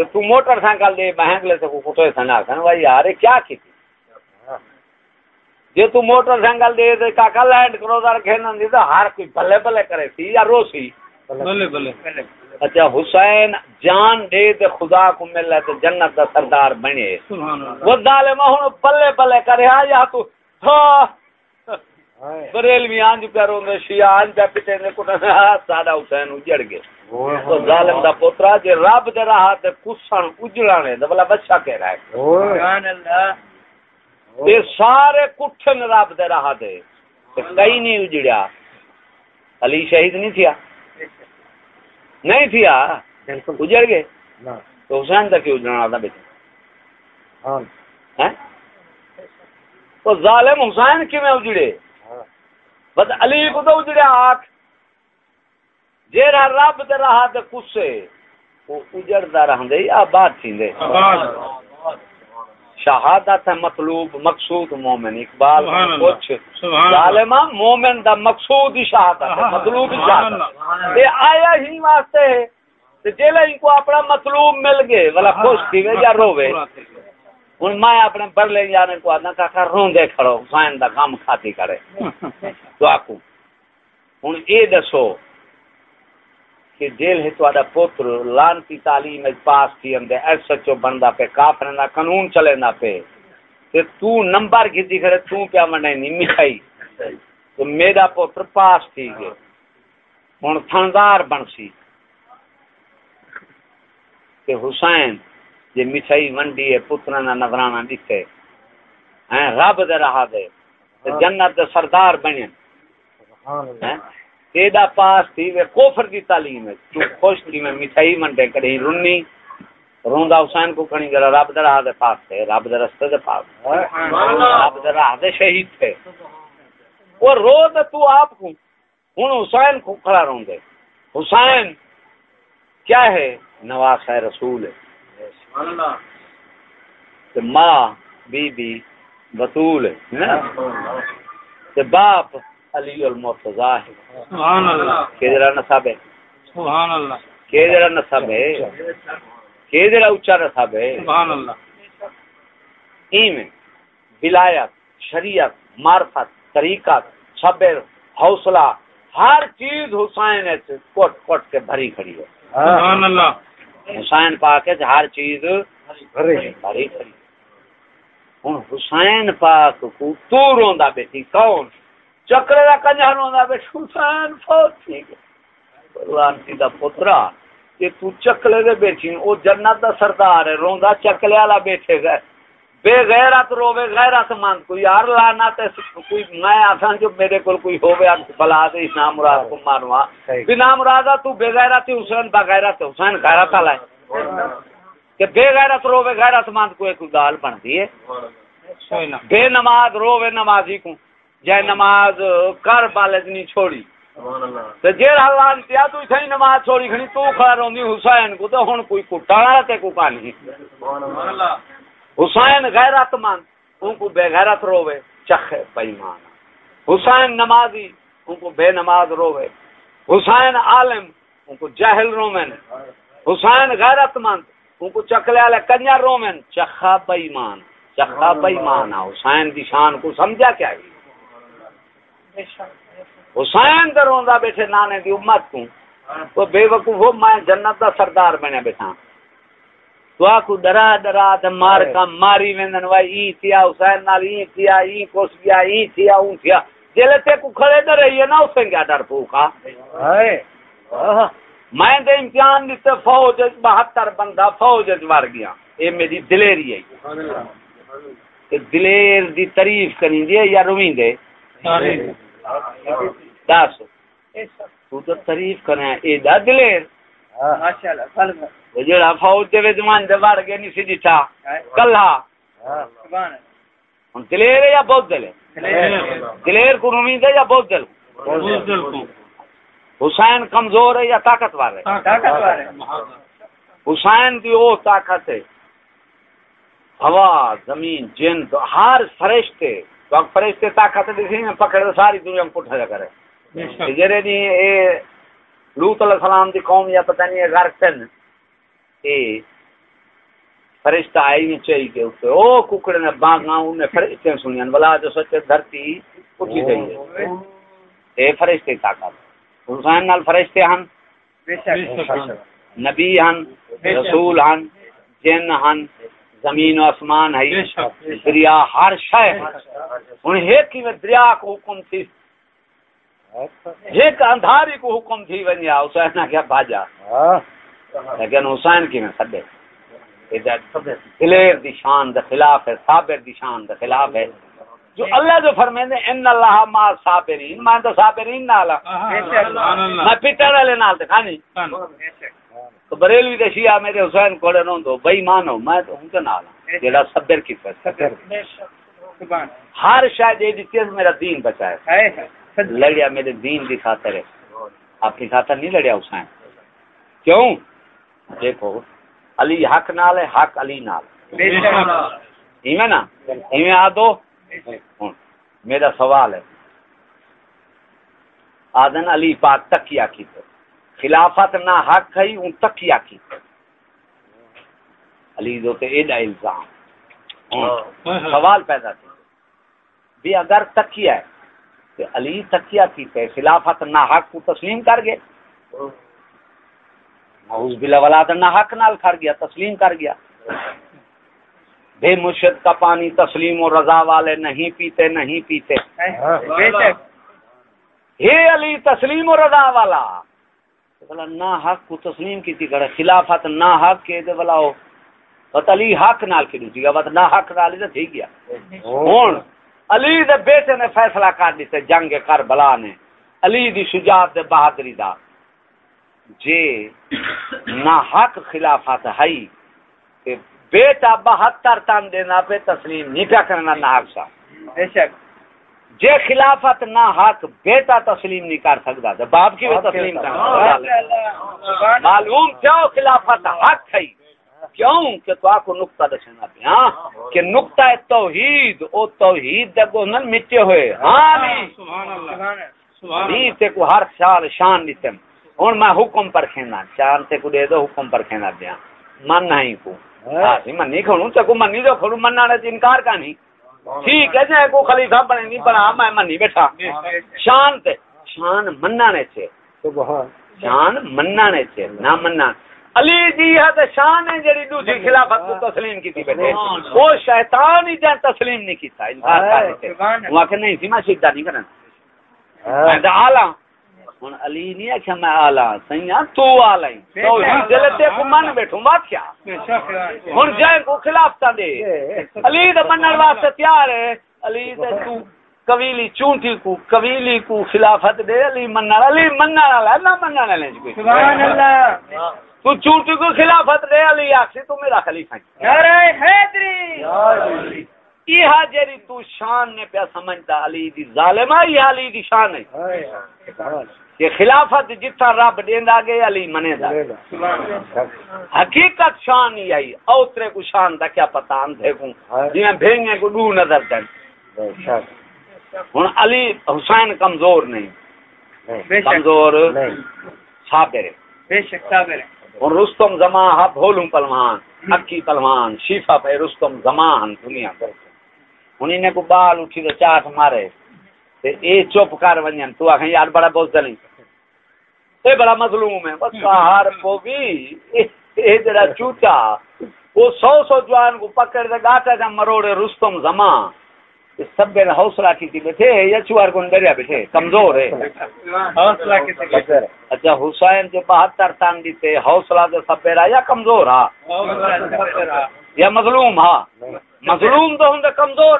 تو تو موٹر سائیکل دے بہن لے تو کٹے سنا کن بھائی یار کیا کی جے تو موٹر سائیکل دے دے کاکا لینڈ کروزر کھینن دی تو ہر کوئی بلے بلے کرے سی یا روسی؟ بلے بلے۔ اچھا حسین جان دے تے خدا کو مل تو جنت دا سردار بنے۔ وہ ظالم ہن بلے بلے کرے۔ ہا یا تو ہاں۔ بریلوی آنج پہ روندے شیعہ آنج پہ پتے نے کٹا ساڈا حسین اجڑ گئے ظالم دا پوترا جے رب دے راہ تے کسن اجڑانے تے بلا بچہ کہہ رہا ہے سبحان اللہ تے سارے کٹھن رب دے راہ دے تے کئی نہیں اجڑیا علی شہید نہیں تھیا نہیں تھیا اجڑ گئے تو حسین دا کیوں اجڑنا تھا بیٹا ہاں تو ظالم حسین کیویں اجڑے بس علی کو تو اجڑیا آنکھ جیرا رب دے رہا دے کسے وہ اجڑدا رہندے یا آباد تھیندے۔ شہادت ہے مطلوب مقصود مومن اقبال کچھ ظالما مومن دا مقصود ہی شہادت ہے مطلوب شہادت اے آیا ہی واسطے تے جیلے ان کو اپنا مطلوب مل گئے والا خوش تھی یا روے ہن میں اپنے برلے جانے کو آنا کا روندے کھڑو حسین دا کام کھاتی کرے دعا کو ہن اے دسو کہ جیل ہے تو پوتر لانتی تعلیم پاس کی اندے ایس ایچ او بندا پہ کافر نہ قانون چلے نہ پہ۔ تے تو نمبر گھدی کرے تو پیا منے نہیں مکھائی۔ تو میرا پوتر پاس تھی گئے۔ ہن تھندار بن سی۔ کہ حسین جی مٹھائی ونڈی ہے پتر نہ نظرانہ دیتے ہیں رب دے رہا دے۔ تے جنت دے سردار ہیں؟ ایڈا پاس تھی وہ کوفر دی تعلیم ہے۔ تو خوش تھی میں مٹھائی منڈے کڑی رنی روندا حسین کو کھنی جڑا رب دے راہ دے پاس تھے رب دے رستے دے پاس رب دے راہ دے شہید تھے۔ وہ رو دے تو آپ کو ہن حسین کو کھڑا رون دے حسین کیا ہے؟ نواز ہے رسول ہے۔ کہ ماں بی بی بطول ہے۔ کہ باپ علی المرتضی ہے۔ سبحان اللہ۔ کہ جڑا نسب ہے؟ سبحان اللہ۔ کہ جڑا نسب ہے؟ کہ جڑا اونچا نسب ہے؟ سبحان اللہ۔ ای میں ولایت شریعت معرفت طریقت صبر حوصلہ ہر چیز حسین ہے کوٹ کوٹ کے بھری کھڑی ہے۔ سبحان اللہ۔ حسین پاک ہے ہر چیز بھری۔ کھڑی حسین پاک کو تو روندا بیٹھی کون؟ چکرے دا کنجا روندا بیٹھی حسین فوت تھی لانتی دا پترا کہ تو چکلے دے بیٹھی او جنت دا سردار ہے روندا چکلے والا بیٹھے گئے بے غیرت روے غیرت مند کوئی یار لانا تے کوئی میں آسان جو میرے کول کوئی ہوے بلا دے نام مراد کو ماروا بنا مراد تو بے غیرت حسین با غیرت حسین غیرت والا ہے۔ کہ بے غیرت روے غیرت مند کو ایک گال بنتی ہے۔ بے نماز روے نمازی کو۔ جے نماز کر بالج نہیں چھوڑی۔ تے جے حالان کیا تو تھئی نماز چھوڑی کھنی تو کھڑا روندی حسین کو تے ہن کوئی کٹانا تے کو کہانی حسین غیرت مند ان کو بے غیرت روے چخے بےمان حسین نمازی ان کو بے نماز روے حسین عالم ان کو جاہل رومن حسین غیرت مند ان کو چکلے والے کنیا رومن چخا بےمان چخا بےمان حسین دی شان کو سمجھا کیا ہی حسین دے روندا بیٹھے نانے دی امت تو۔ بے وقوف میں جنت دا سردار بنے بیٹھا۔ تو آکو ڈرا ڈرا تے مار کم ماری ویندن وائی ای تھیا حسین نال ای تھیا ای کوس گیا ای تھیا اون تھیا۔ جلے تے کو کھڑے ڈر رہی ہے نا اسے کیا ڈر پوکا میں دے امتحان دیتے فوج بہتر بندہ فوج وار گیا۔ اے میری دلیری ہے۔ کہ دلیر دی تعریف کریں دے یا رویں دے۔ دس۔ تو تو تعریف کریں۔ اے دا دلیر ماشاءاللہ سلام وہ جڑا فوج دے وچ مان دے وڑ گیا نہیں کلھا سبحان ہن دلیر ہے یا بہت دل ہے دلیر کو رویں دے یا بہت دل حسین کمزور ہے یا طاقتور ہے؟ طاقتور ہے۔ حسین کی وہ طاقت ہے۔ ہوا زمین جن تو ہر فرشتے۔ تو فرشتے طاقت دیکھی میں پکڑ ساری دنیا میں پٹھا کرے۔ جڑے نہیں اے لوط علیہ السلام دی قوم یا پتہ نہیں غرق تن اے فرشتہ آئی نہیں چاہیے کہ اسے او ککڑے نے بانگا انہیں فرشتے سنین بلا جو سچے دھرتی اٹھی گئی ہے اے فرشتے طاقت۔ حسین نال فرشتے ہن۔ بے شک۔ نبی ہن رسول ہن جن ہن۔ زمین و آسمان ہے۔ دریا ہر شے ہن ایک ہی دریا کو حکم تھی۔ ایک اندھاری کو حکم تھی ونیا حسین نے کیا بھاجا لیکن حسین کی میں سدے۔ دلیر دی شان دے خلاف ہے صابر دی شان دے خلاف ہے۔ جو اللہ جو فرمیندے ان اللہ ما صابرین۔ میں تو صابرین نالا میں پیٹر والے نال تے کھانی تو بریلوی دے شیعہ میرے حسین کوڑے نوں دو بے ایمان ہو میں تو ان کے نال ہوں جیڑا صبر کی فیصلہ ہر شاید یہ دیتی ہے میرا دین بچائے۔ لڑیا میرے دین کی خاطر ہے۔ اپنی خاطر نہیں لڑیا حسین۔ کیوں؟ دیکھو علی حق نال ہے حق علی نال۔ ایویں نا؟ ایویں آ دو۔ میرا سوال ہے۔ آدن علی پاک تکیا کی تو۔ خلافت نہ حق ہے ان تکیا کی تو علی دو تے ایڈا الزام۔ ہن سوال پیدا تھی۔ بھی اگر تکیا ہے کہ علی تکیا کی تے خلافت نہ حق کو تسلیم کر گئے نعوذ باللہ ولاد نہ حق نال کر گیا تسلیم کر گیا۔ بے مرشد کا پانی تسلیم و رضا والے نہیں پیتے نہیں پیتے۔ بے شک ہے علی تسلیم و رضا والا۔ بلا نہ حق کو تسلیم کی تھی کرے خلافت نہ حق کے دے بلا ہو بت علی حق نال کی دوتی گا بت نہ حق نال تے ٹھیک گیا۔ ہن علی دے بیٹے نے فیصلہ کر دیتے جنگ کربلا نے۔ علی دی شجاعت دے بہادری دا۔ جے نہ حق خلافت ہے کہ بیٹا بہتر تن دینا پہ تسلیم نہیں پیا کرنا نہ حق سا بے شک۔ جے خلافت نہ حق بیٹا تسلیم نہیں کر سکتا۔ تو باپ کی بھی تسلیم کرنا معلوم کیوں خلافت حق ہے۔ کیوں؟ کہ تو آپ کو نقطہ دسنا پیا۔ کہ نقطہ توحید او توحید دے کو نن مٹے ہوئے۔ ہاں نہیں سبحان اللہ۔ نہیں تے کو ہر شان شان دیتم ہن میں حکم پر کھینا شان تے کو دے دو حکم پر کھینا دیا من نہیں کو۔ ہاں۔ جی من نہیں کھڑوں۔ تے کو من نہیں دو کھڑوں مننا انکار کا نہیں۔ ٹھیک ہے جے کو خلیفہ بنے نہیں بنا میں من نہیں بیٹھا۔ شان تے۔ شان مننا نے چھے۔ شان مننا نے چھے نہ مننا۔ علی جی ہے تے شان ہے جڑی دوسری خلافت کو تسلیم کی تھی بیٹھے۔ وہ شیطان ہی جان تسلیم نہیں کیتا انکار کر دیتے۔ وہ کہ نہیں سی میں سیدھا نہیں کرنا۔ میں تو علی نہیں میں ہاں تو آلہ ہی تو دل تے کو من بیٹھوں بات کیا کو خلاف دے علی منن واسطے تیار ہے علی تے تو چونٹی کو کو خلافت دے علی منن علی منن والا نہ منن والے کوئی سبحان اللہ تو چونٹی کو خلافت دے علی تو میرا خلیفہ ہے نعرہ حیدری یہ تو شان نے پیا سمجھتا علی دی ظالمہ یہ علی دی شان ہے کہ خلافت جتنا رب دیندا گے علی منے دا حقیقت شان ہی آئی۔ اوترے کو شان دا کیا پتہ اندھے کو جیاں بھینگے کو دو نظر دن ہن علی حسین کمزور نہیں۔ کمزور صابر۔ ہے بے شک صابر۔ ہے اور رستم زمان ہا بھولوں پلوان اکی پلوان شیفا پہ رستم زمان دنیا پر۔ ہن انہیں کو بال اٹھی تو چاٹ مارے۔ تے اے چپ کر ونجن۔ تو آکھیں یار بڑا بوزدل نہیں اے بڑا مظلوم ہے۔ بس ہار بھی اے جڑا چوٹا وہ سو سو جوان کو پکڑ دے گاٹا جا مروڑے رستم زمان سب نے حوصلہ کی تھی بیٹھے یا چوار کو دریا بیٹھے کمزور ہے۔ حوصلہ کسی اچھا حسین جو بہتر تان دیتے حوصلہ جو سب پیرا یا کمزور ہا؟ یا مظلوم ہا؟ مظلوم تو ہوں کمزور۔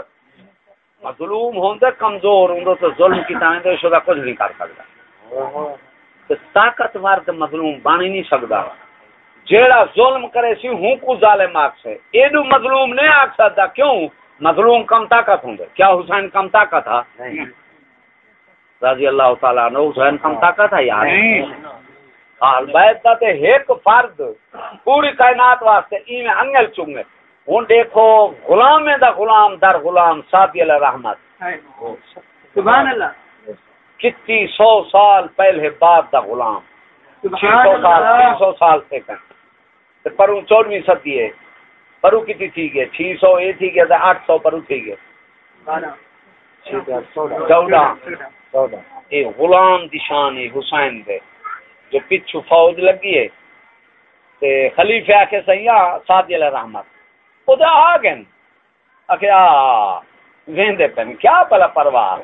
مظلوم ہوں کمزور ہوں تو ظلم کی تانے تو شدہ کچھ نہیں کر سکتا۔ تو طاقتور تو مظلوم بانی نہیں سکتا جیڑا ظلم کرے سی ہوں کو ظالم آگ سے ایڈو مظلوم نہیں آگ سکتا کیوں؟ مظلوم کم طاقت ہوں گے کیا حسین کم طاقت تھا رضی اللہ تعالیٰ عنہ حسین کم طاقت ہے یار حال بیت تے ایک فرد پوری کائنات واسطے این انگل چنگے۔ ہوں دیکھو غلام دا غلام در غلام ساتھی علیہ رحمت۔ سبحان اللہ۔ کتنی سو سال پہلے باپ دا غلام چھ سو سال تین سو سال سے چودویں صدی ہے۔ پرو کتنی تھی گئے چھ سو یہ تھی گیا آٹھ سو پرو تھی گئے چودہ۔ اے غلام دی شان ہے حسین دے۔ جو پچھو فوج لگی ہے۔ تے خلیفہ آکے ساتھی علیہ رحمت۔ آکے آ ویندے کیا پلا پروار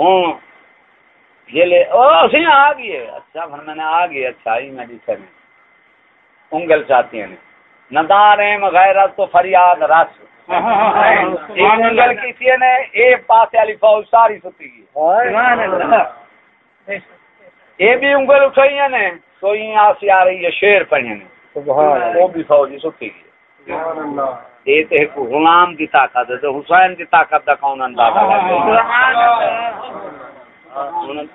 ہوں۔ یہ لے او اسی آ گئی ہے۔ اچھا میں نے آ گئی اچھا ہی میں انگل چاہتی ہیں۔ ندارم غیرت تو فریاد رس۔ انگل تھی نے ایک پاس علی فوج ساری ستی گئی۔ سبحان اللہ۔ یہ بھی انگل اٹھائی ہیں نے یہ آسی آ رہی ہے شیر پڑھیں نے وہ بھی فوجی ستی گئی۔ یہ تو ایک غلام کی طاقت ہے تو حسین کی طاقت کا کون اندازہ ہے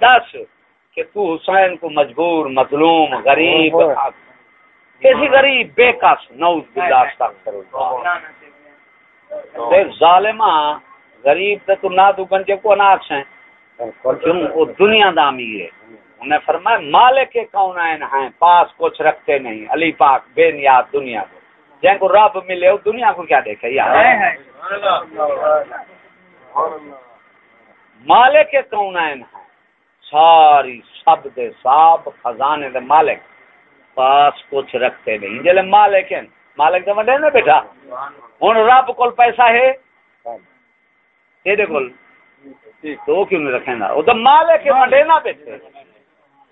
دس کہ تو حسین کو مجبور مظلوم غریب کسی غریب؟ بے کس۔ نوز باللہ استغفر ظالمہ غریب تے تو نہ دکن کے کو نہ آکسیں کیوں؟ وہ دنیا دا امیر ہے۔ انہیں فرمایا مالک کونین ہیں؟ پاس کچھ رکھتے نہیں۔ علی پاک بے نیاد دنیا کو جن کو رب ملے وہ دنیا کو کیا دیکھے؟ یار مالک کونین ہیں؟ ساری سب دے ساب خزانے دے مالک۔ پاس کچھ رکھتے نہیں۔ جلے مالک ہیں۔ مالک دے وڈے نا بیٹا ہن رب کول پیسہ ہے۔ یہ کول۔ تو کیوں نہیں گا؟ وہ تو مالک منڈے نہ بیٹھے۔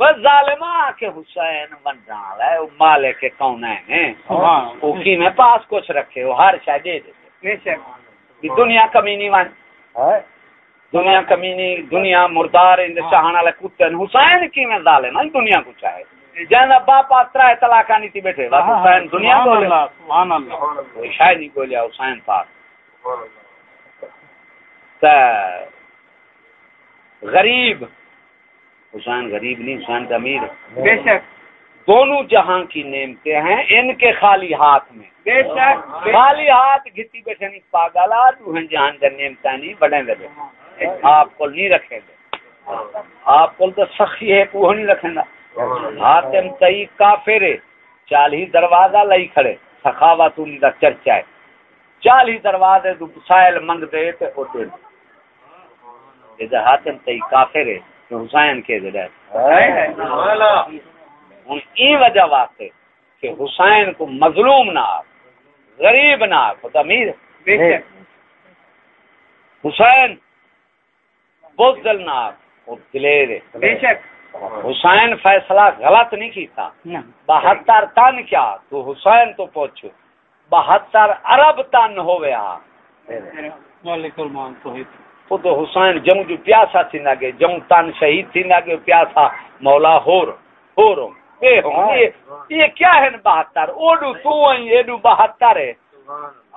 بس ظالما کے حسین ہے وہ مالک کے کون وہ کی میں پاس کچھ رکھے وہ ہر شاید دے دنیا کمی نہیں ون دنیا کمی نہیں دنیا مردار ان چاہن والے کتے حسین کی میں ظالم ہے دنیا کو چاہے۔ جہاں باپ آترا ہے طلاقہ نہیں تھی بیٹھے۔ بس حسین دنیا کو سبحان اللہ۔ کوئی شاید نہیں بولیا حسین پاک۔ غریب۔ حسین غریب نہیں حسین کا امیر۔ بے شک۔ دونوں جہاں کی نعمتیں ہیں ان کے خالی ہاتھ میں۔ بے شک۔ خالی ہاتھ گھتی بیٹھے نہیں پاگل تو ہیں جہان کا نعمتیں نہیں بڑھیں دے۔ آپ کو نہیں رکھیں گے آپ کو تو سخی ہے وہ نہیں رکھیں گا حاتم تئی کافر چالی دروازہ لئی کھڑے۔ سخاوت ان کا چرچا ہے۔ چالی دروازے تو سائل منگ دے تے او دے حاتم تئی کافر ہے کہ حسین کے دے ہوں این وجہ واسطے کہ حسین کو مظلوم نہ غریب نہ آ خود امیر حسین بزدل نہ وہ دلیر بے شک۔ حسین فیصلہ غلط نہیں کیتا۔ بہتر تن کیا تو حسین تو پوچھو۔ بہتر ارب تن ہوئے آ۔ مالک المان توحید۔ تو حسین جم جو پیاسا تھی نہ گے جم تن شہید تھی نہ گے پیاسا مولا ہور ہورو بے ہوں یہ یہ کیا ہے ن بہتر؟ اوڈو تو ہیں ایڈو بہتر ہے۔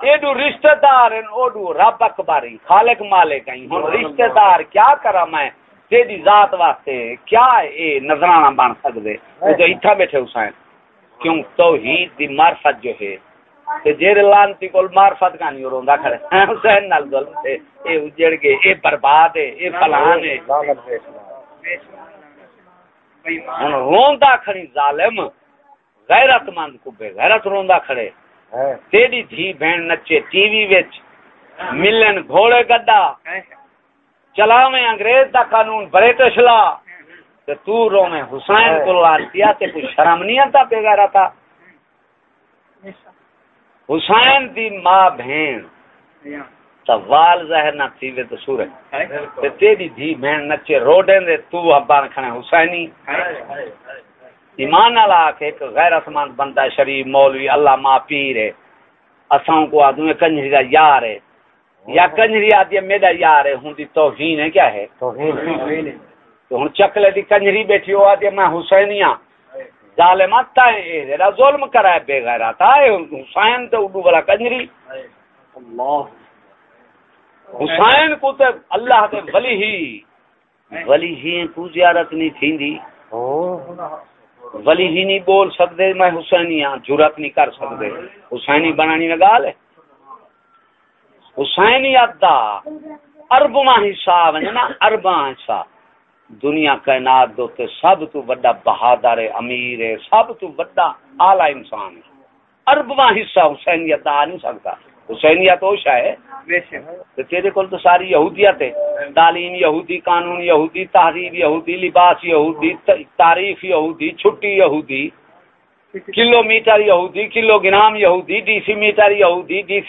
ایڈو رشتہ دار ہیں اوڈو رب اکبری خالق مالک ہیں۔ ہن رشتہ دار کیا کرا میں تیری ذات واسطے کیا اے نظرانہ بن سکدے؟ تو ایتھا بیٹھے حسین کیوں؟ توحید دی معرفت جو ہے تے جیر لانتی کول معرفت کا نہیں روندا کھڑے حسین نال ظلم تے اے اجڑ گئے اے برباد ہے اے فلان ہے بے شک بھائی ہن روندا کھڑی ظالم غیرت مند کو بے غیرت روندا کھڑے تیری دھی بہن نچے ٹی وی وچ ملن گھوڑے گڈا چلاویں انگریز دا قانون برٹش لا تے تو رویں حسین کو لانتیا تے کوئی شرم نہیں آتا بے غیرتا حسین دی ماں بہن۔ سوال ظاہر نہ تھی وے تو سورج۔ تے تیری دھی بہن نچے روڈیں دے تو ابا کھنے حسینی۔ ایمان والا کہ ایک غیرت مند بندہ شریف مولوی اللہ ماں پیر ہے۔ اساں کو آدمی کنجری دا یار ہے۔ یا کنجری آدمی میرا یار ہے ہوں دی توہین ہے کیا ہے؟ تو ہن چکلے دی کنجری بیٹھی ہو آدمی میں حسینی ہاں ظالمات تا ہے ذرا ظلم کرا ہے بے غیرت ہے حسین تے اڈو والا کنجری۔ حسین کو تے اللہ تے ولی ہی۔ ولی ہی کو زیارت نہیں تھیندی۔ ولی ہی نہیں بول سکتے میں حسینی ہاں جرت نہیں کر سکتے حسینی بنانی میں گال ہے۔ حسینی ادا اربواں حصہ نا ارباں حصہ۔ دنیا کائنات دو تے سب تو بڑا بہادر امیر ہے سب تو بڑا اعلی انسان ہے۔ اربواں حصہ حسینیت آ نہیں سکتا۔ حسینیت وہ شاہ ہے؟ بے شک۔ تو تیرے کول تو ساری یہودیت ہے۔ تعلیم یہودی قانون یہودی تحریر یہودی لباس یہودی تعریف یہودی چھٹی یہودی کلو میٹر یہودی کلو گرام یہودی ڈی سی میٹر یہودی ڈی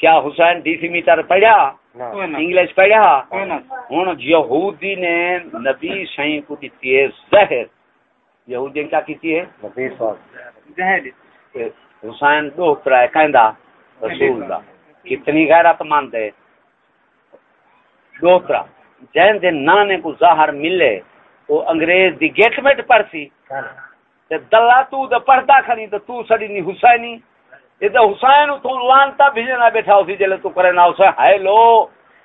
کیا حسین ڈی سی میٹر پڑھا انگلش پڑھا ہوں یہودی نے نبی سائیں کو دیتی ہے زہر یہودی نے کیا کیتی ہے زہر حسین دو ہے کہندا رسول دا کتنی غیرت مند ہے دوسرا جین دن نانے کو ظاہر ملے وہ انگریز دی گیٹمنٹ پر سی تے دلہ تو دے پڑھتا کھنی تے تو سڑی نہیں حسینی یہ تے حسین تو لانتا بھیجنا بیٹھا اسی جلے تو کرے نا اسے ہیلو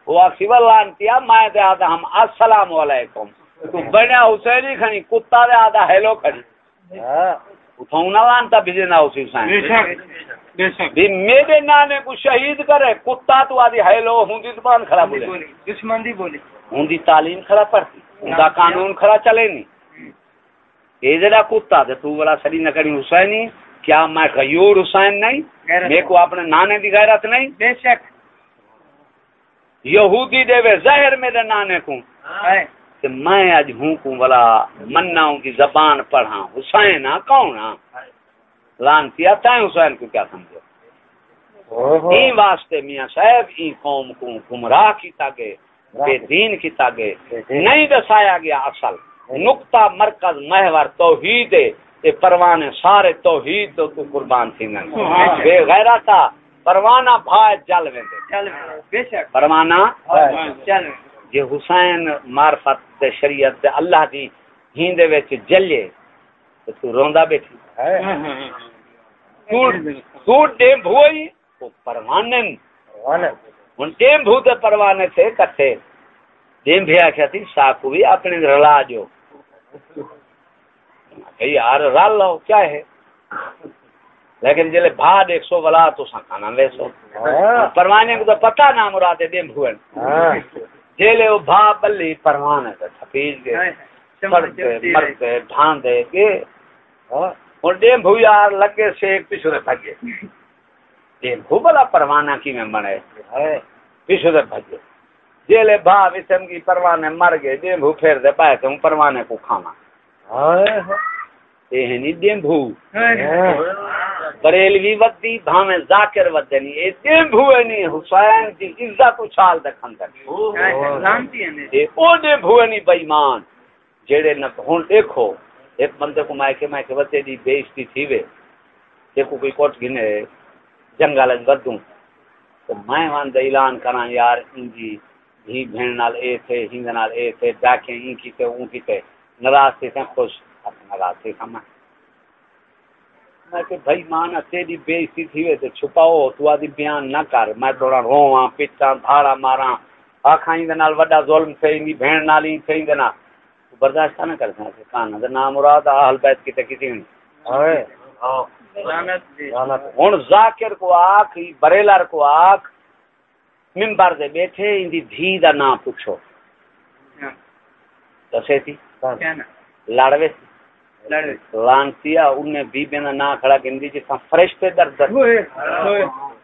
وہ اکسیبا لانتیا میں دے آدھا ہم السلام علیکم تو بنیا حسینی کھنی کتا دے آدھا ہیلو کھنی اتھوں نہ لانتا بھیجنا اسی بے حسین شک بے شک بھی میرے نانے کو شہید کرے کتا تو آدھی ہیلو ہوں دی زبان کھڑا بولے بولی دشمن دی بولی ہوں دی تعلیم کھڑا پڑتی ہوں دا قانون کھڑا چلے نہیں یہ جڑا کتا تے تو بڑا سڑی نہ کری حسینی کیا میں غیور حسین نہیں؟ میرے کو اپنے نانے دی غیرت نہیں؟ بے شک۔ یہودی دے وے زہر میرے نانے کو۔ کہ میں اج ہوں کو بلا مناؤں کی زبان پڑھا حسین ہاں کون ہاں لانتی آتا ہے حسین کو کیا سمجھو این واسطے میاں صاحب این قوم کو گمراہ کیتا گئے بے دین کی تاگے نہیں دسایا گیا اصل۔ نقطہ مرکز محور توحید ہے۔ یہ پروانے سارے توحید تو تو قربان تھی بے غیرہ تھا۔ پروانہ بھائے جل ویندے چل بے شک۔ پروانہ؟ چل جے حسین معرفت تے شریعت تے اللہ دی ہین دے وچ جلے تے تو روندا بیٹھی۔ تو تو ڈیم بھوئی وہ پروانے ہن ڈیم بھو تے پروانے سے کٹھے ڈیم بھی آکھیا تھی ساکو بھی اپنے رلا جو۔ یار رل لو کیا ہے؟ لیکن جلے بھاد ایک سو ولا تو سا کھانا لے سو۔ پروانے کو تو پتہ نہ مراد بھوئن جیلے وہ بھا بلی پروانے تے تھپیج گئے مرتے مرتے ڈھاندے کے۔ بھو یار لگے سے ایک پیچھے بھگے۔ بھو بلا پروانہ کی میں بنے؟ پیچھے بھگے۔ جیلے بھا وسم کی پروانے مر گئے بھو پھیر دے پائے تھے پروانے کو کھانا نہیں بھو بریلوی ودی ذاکر اے نہیں حسین دی عزت اچھال اے او جیڑے نہ ہن دیکھو ایک بندے کو وتے دی تھی وے۔ دیکھو کوئی کوٹ گنے جنگل وچ ودوں۔ تو میں وان اعلان کراں یار ان ہی بہن نال اے تھے نال اے تھے ڈاکے این کیتے اون کیتے۔ ناراض تھے تے خوش ناراض تھے ہم میں۔ کہ بھائی مان تیری بےزتی تھی وے تے چھپاؤ تو آدی بیان نہ کر۔ میں تھوڑا رواں پٹاں دھاڑا ماراں۔ آکھاں این نال وڈا ظلم تھے این بہن نال این تھے این نال۔ برداشت نہ کر سکتے کان دے نام مراد اہل بیت کیتے کسی نہیں ہن ذاکر کو آکھ بریلر کو آکھ۔ منبر دے بیٹھے ان دی دھی دا نام پوچھو۔ دسے تھی لڑوے لانتیا انہیں بی بی دا نام کھڑا کندی جس فرشتے در در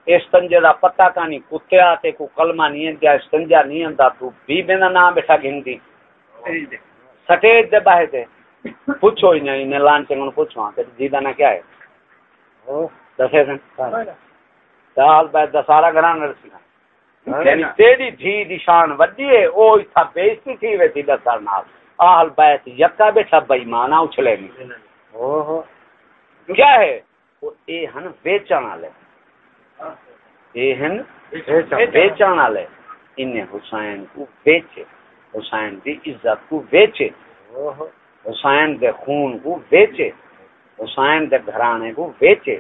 استنجے دا پتہ کانی کتیا تے کو کلمہ نہیں ہے استنجا نہیں ہندا تو بی بی دا نام بیٹھا گندی سٹیج دے باہر دے پوچھو ہی نہیں انہیں لان چنگن پوچھو تے جی دا نا کیا ہے دسے سن دال بیت دا سارا گھران رسی یعنی تیری دھی دی شان وڈی ہے او ایتھا بیزتی تھی وے تھی دسر نال۔ اہل بیت یکا بیٹھا اچھلے نہیں۔ کیا ہے؟ وہ اے ہن بیچن والے۔ اے ہن والے۔ انہیں حسین کو بیچے۔ حسین دی عزت کو بیچے۔ حسین دے خون کو بیچے۔ حسین دے گھرانے کو بیچے۔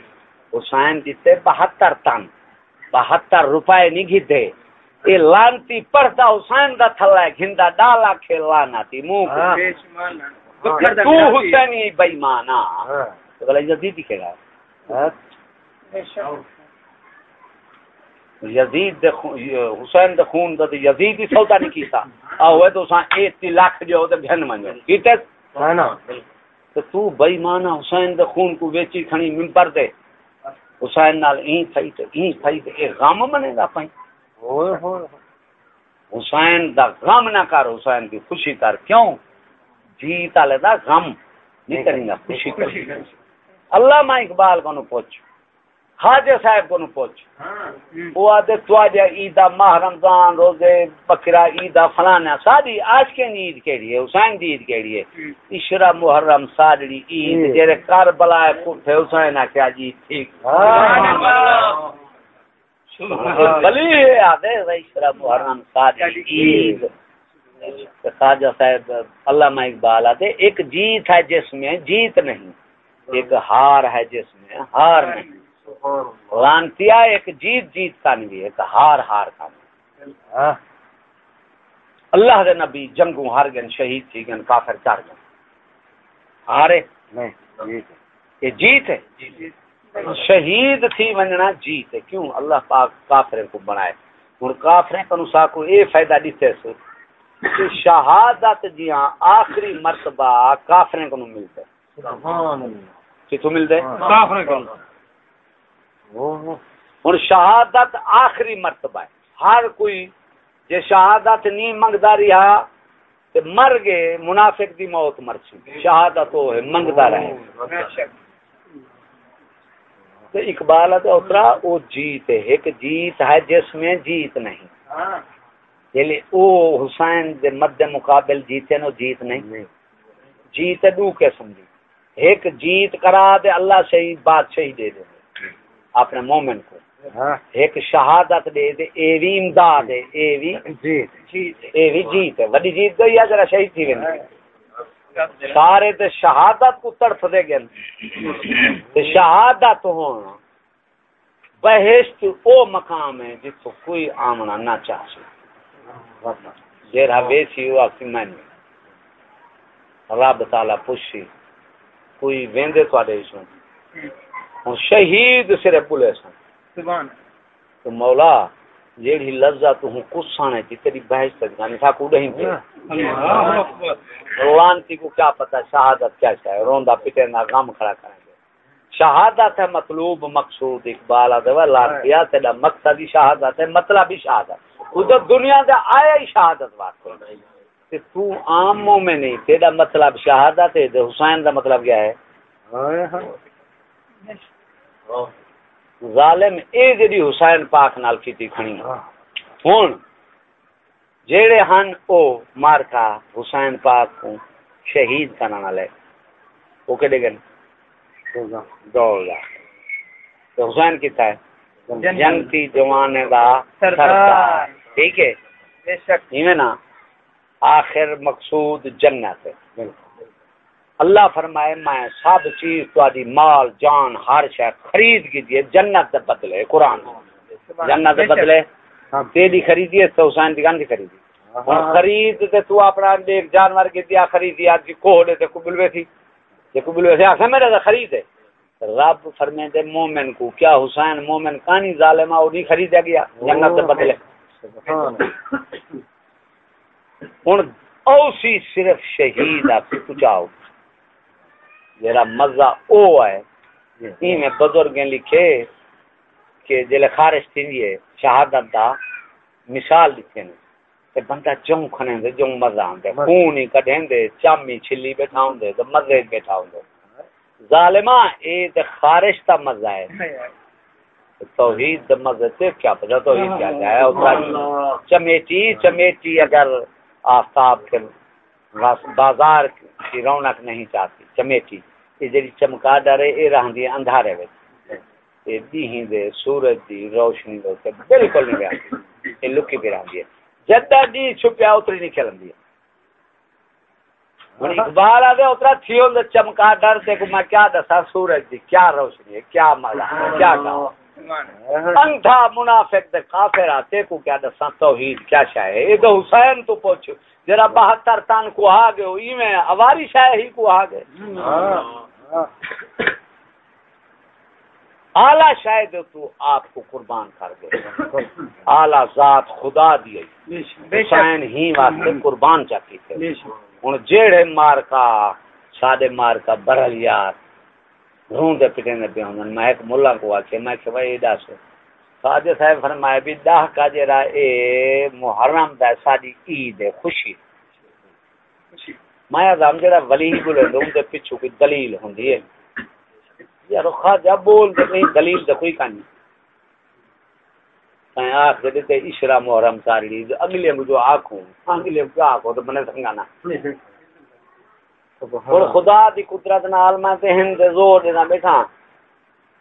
حسین دیتے بہتر تن۔ بہتر روپے نہیں گھدے یہ لانتی پڑھتا حسین دا تھلا ہے گھندا ڈالا کھیلانا تھی منہ کو تو حسینی بےمانا تو بلا یزید کہے گا یزید دے حسین دے خون دا تے یزید ہی سودا نہیں کیتا آ ہوئے تو سا 1 لاکھ جو تے بہن منجو کیتے نا تو تو بے ایمان حسین دے خون کو ویچی کھنی منبر دے حسین نال این تھئی تے این تھئی تے اے غم منے گا پئی ہوئے ہوئے حسین دا غم نہ کر حسین کی خوشی کر۔ کیوں؟ جیت والے دا غم نہیں کریں گا خوشی کر علامہ اقبال کو نو پوچھ۔ خواجہ صاحب کو پوچھ۔ وہ آدھے تو آجا عیدہ ماہ رمضان روزے بکرا عیدہ فلانا ساری آج کے عید کے لیے حسین دی عید کے لیے اشرا محرم ساڑی عید جیرے کربلا کٹھے حسین کیا جی ٹھیک۔ بلی آدھے اشرا محرم ساڑی عید۔ خواجہ صاحب علامہ اقبال آتے ایک جیت ہے جس میں جیت نہیں۔ ایک ہار ہے جس میں ہار نہیں۔ لانتیا ایک جیت جیت کا نہیں ایک ہار ہار کا نہیں اللہ دے نبی جنگوں ہار گن شہید تھی گن کافر چار گن۔ ہارے۔ یہ جیت ہے۔ شہید تھی ونجنا جیت ہے۔ کیوں؟ اللہ پاک کافر کو بنائے۔ اور کافر کو نسا کو اے فائدہ دیتے سو۔ کہ شہادت جیاں آخری مرتبہ کافر کو ملتا ہے سبحان اللہ۔ کتوں ملتے؟ کافر کو ہوں شہادت آخری مرتبہ ہے ہر کوئی جے شہادت نہیں منگتا رہا تے مر گئے منافق دی موت مرسی شہادت وہ ہے منگتا رہے تو اقبال ہے اترا وہ جیت ہے ایک جیت ہے جس میں جیت نہیں جلے او حسین دے مد مقابل جیتے نو جیت نہیں جیت دو قسم دی ایک جیت کرا دے اللہ شہید بات شہید دے دے اپنے مومن کو۔ ایک شہادت دے دے اے وی امداد ہے اے وی جیت اے وی جیت ہے۔ وڈی جیت تو یا جرا شہید تھی ویندی سارے تے شہادت کو تڑف دے گن تے شہادت ہونا بہشت او مقام ہے جس کو کوئی آمنا نہ چاہ سکے۔ جیرا ویسی ہوا کہ میں نے رب تعالی پوچھی کوئی ویندے تواڈے وچوں ہن شہید صرف بولے سن۔ سبحان تو مولا جیڑی لذت ہوں کسانے کی تیری بحث تک جانی تھا کو نہیں روانتی کو کیا پتا شہادت کیا ہے؟ روندا پیٹے نہ غم کھڑا کریں گے۔ شہادت ہے مطلوب مقصود اقبال ادوا لاتیا تیرا مقصد ہی شہادت ہے مطلب ہی شہادت۔ ادھر دنیا دے آیا ہی شہادت واسطے۔ تے تو عام مومن نہیں تیرا مطلب شہادت ہے حسین دا مطلب کیا ہے؟ ظالم اے جڑی حسین پاک نال کیتی کھنی ہن جیڑے ہن او مارکا حسین پاک کو شہید کرنا والے وہ کہڑے گن دولا تو حسین کیتا ہے؟ جنگتی جوانے دا سردار۔ ٹھیک ہے؟ بے شک۔ ایویں نا آخر مقصود جنت ہے۔ اللہ فرمائے میں سب چیز تہاڈی مال جان ہر شے خرید کی دیے جنت دے بدلے قرآن۔ جنت دے بدلے؟ تیری خریدی ہے تو حسین دی گان دی خریدی خرید تے تو اپنا ایک جانور کی دیا خریدی اج کوڑے تے قبلوے تھی تے قبلوے سے آخر میرا تو خرید ہے۔ رب فرمے دے مومن کو کیا حسین مومن کانی ظالمہ وہ نہیں خریدا گیا جنت دے بدلے۔ ہوں اوسی صرف شہید آپ پچاؤ۔ جرا مزہ او ہے ای میں بزرگ لکھے کہ جلے خارش تھی ہے شہادت دا مثال لکھے نے۔ تے بندہ جوں کھنے دے جوں مزہ آندے۔ خون ہی کڈھیں دے چامی چھلی بیٹھا ہوندے تے مزے بیٹھا ہوندے۔ ظالما اے تے خارش دا مزہ ہے۔ توحید دا مزہ تے کیا پتہ توحید کیا ہے چمیٹی چمیٹی اگر آفتاب کے بازار کی رونق نہیں چاہتی، چمیٹی۔ یہ جڑی چمکا ڈرے، یہ رہندی اندھارے وچ۔ یہ دیہیں دے، سورج دی روشنی دے بالکل نہیں رہندی یہ لکی پہ رہندی ہے۔ جدہ دی چھپیا، اتری نہیں کھلندی ہن اقبال آ گیا اترا تھیو دے چمکا ڈر تے کو میں کیا دسا سورج دی کیا روشنی ہے، کیا مزہ کیا کہا انتھا منافق دے کافر آتے، کو کیا دساں، توحید کیا شاہ ہے؟ یہ تو حسین تو پوچھو۔ جرا بہتر تان کو آ گئے ہوئی میں اواری شاہ ہی کو آ گئے اعلی شاید تو آپ کو قربان کر دے۔ اعلی ذات خدا دی حسین ہی واسطے قربان چکی تھے۔ بے ہن جیڑے مار کا سادے مار کا برل یار روندے پٹے پہ ہوں میں ایک ملا کو آکے میں کہ بھائی دس سادے صاحب فرمایا بھی دہ کا جرا اے محرم دا ساڈی عید ہے خوشی۔ میں ادم جڑا ولی اون دے پیچھے کوئی دلیل ہوندی ہے۔ یار خواجہ بول تے نہیں دلیل تے کوئی کانی میں آخ دے تے اشرا محرم ساری اگلے کو جو آکھوں اگلے کو آکھو تو بنے سنگانا اور خدا دی قدرت نال میں ذہن دے زور دینا بیٹھا۔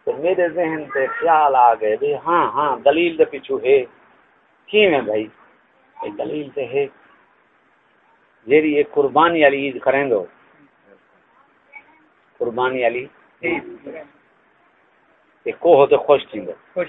تو میرے ذہن سے خیال آ گئے بھائی ہاں ہاں دلیل دے پیچھو ہے۔ کیویں بھائی؟ یہ دلیل تے ہے۔ جیری یہ قربانی والی عید کریں گے۔ قربانی والی تے کوہ تے خوش تھیندو خوش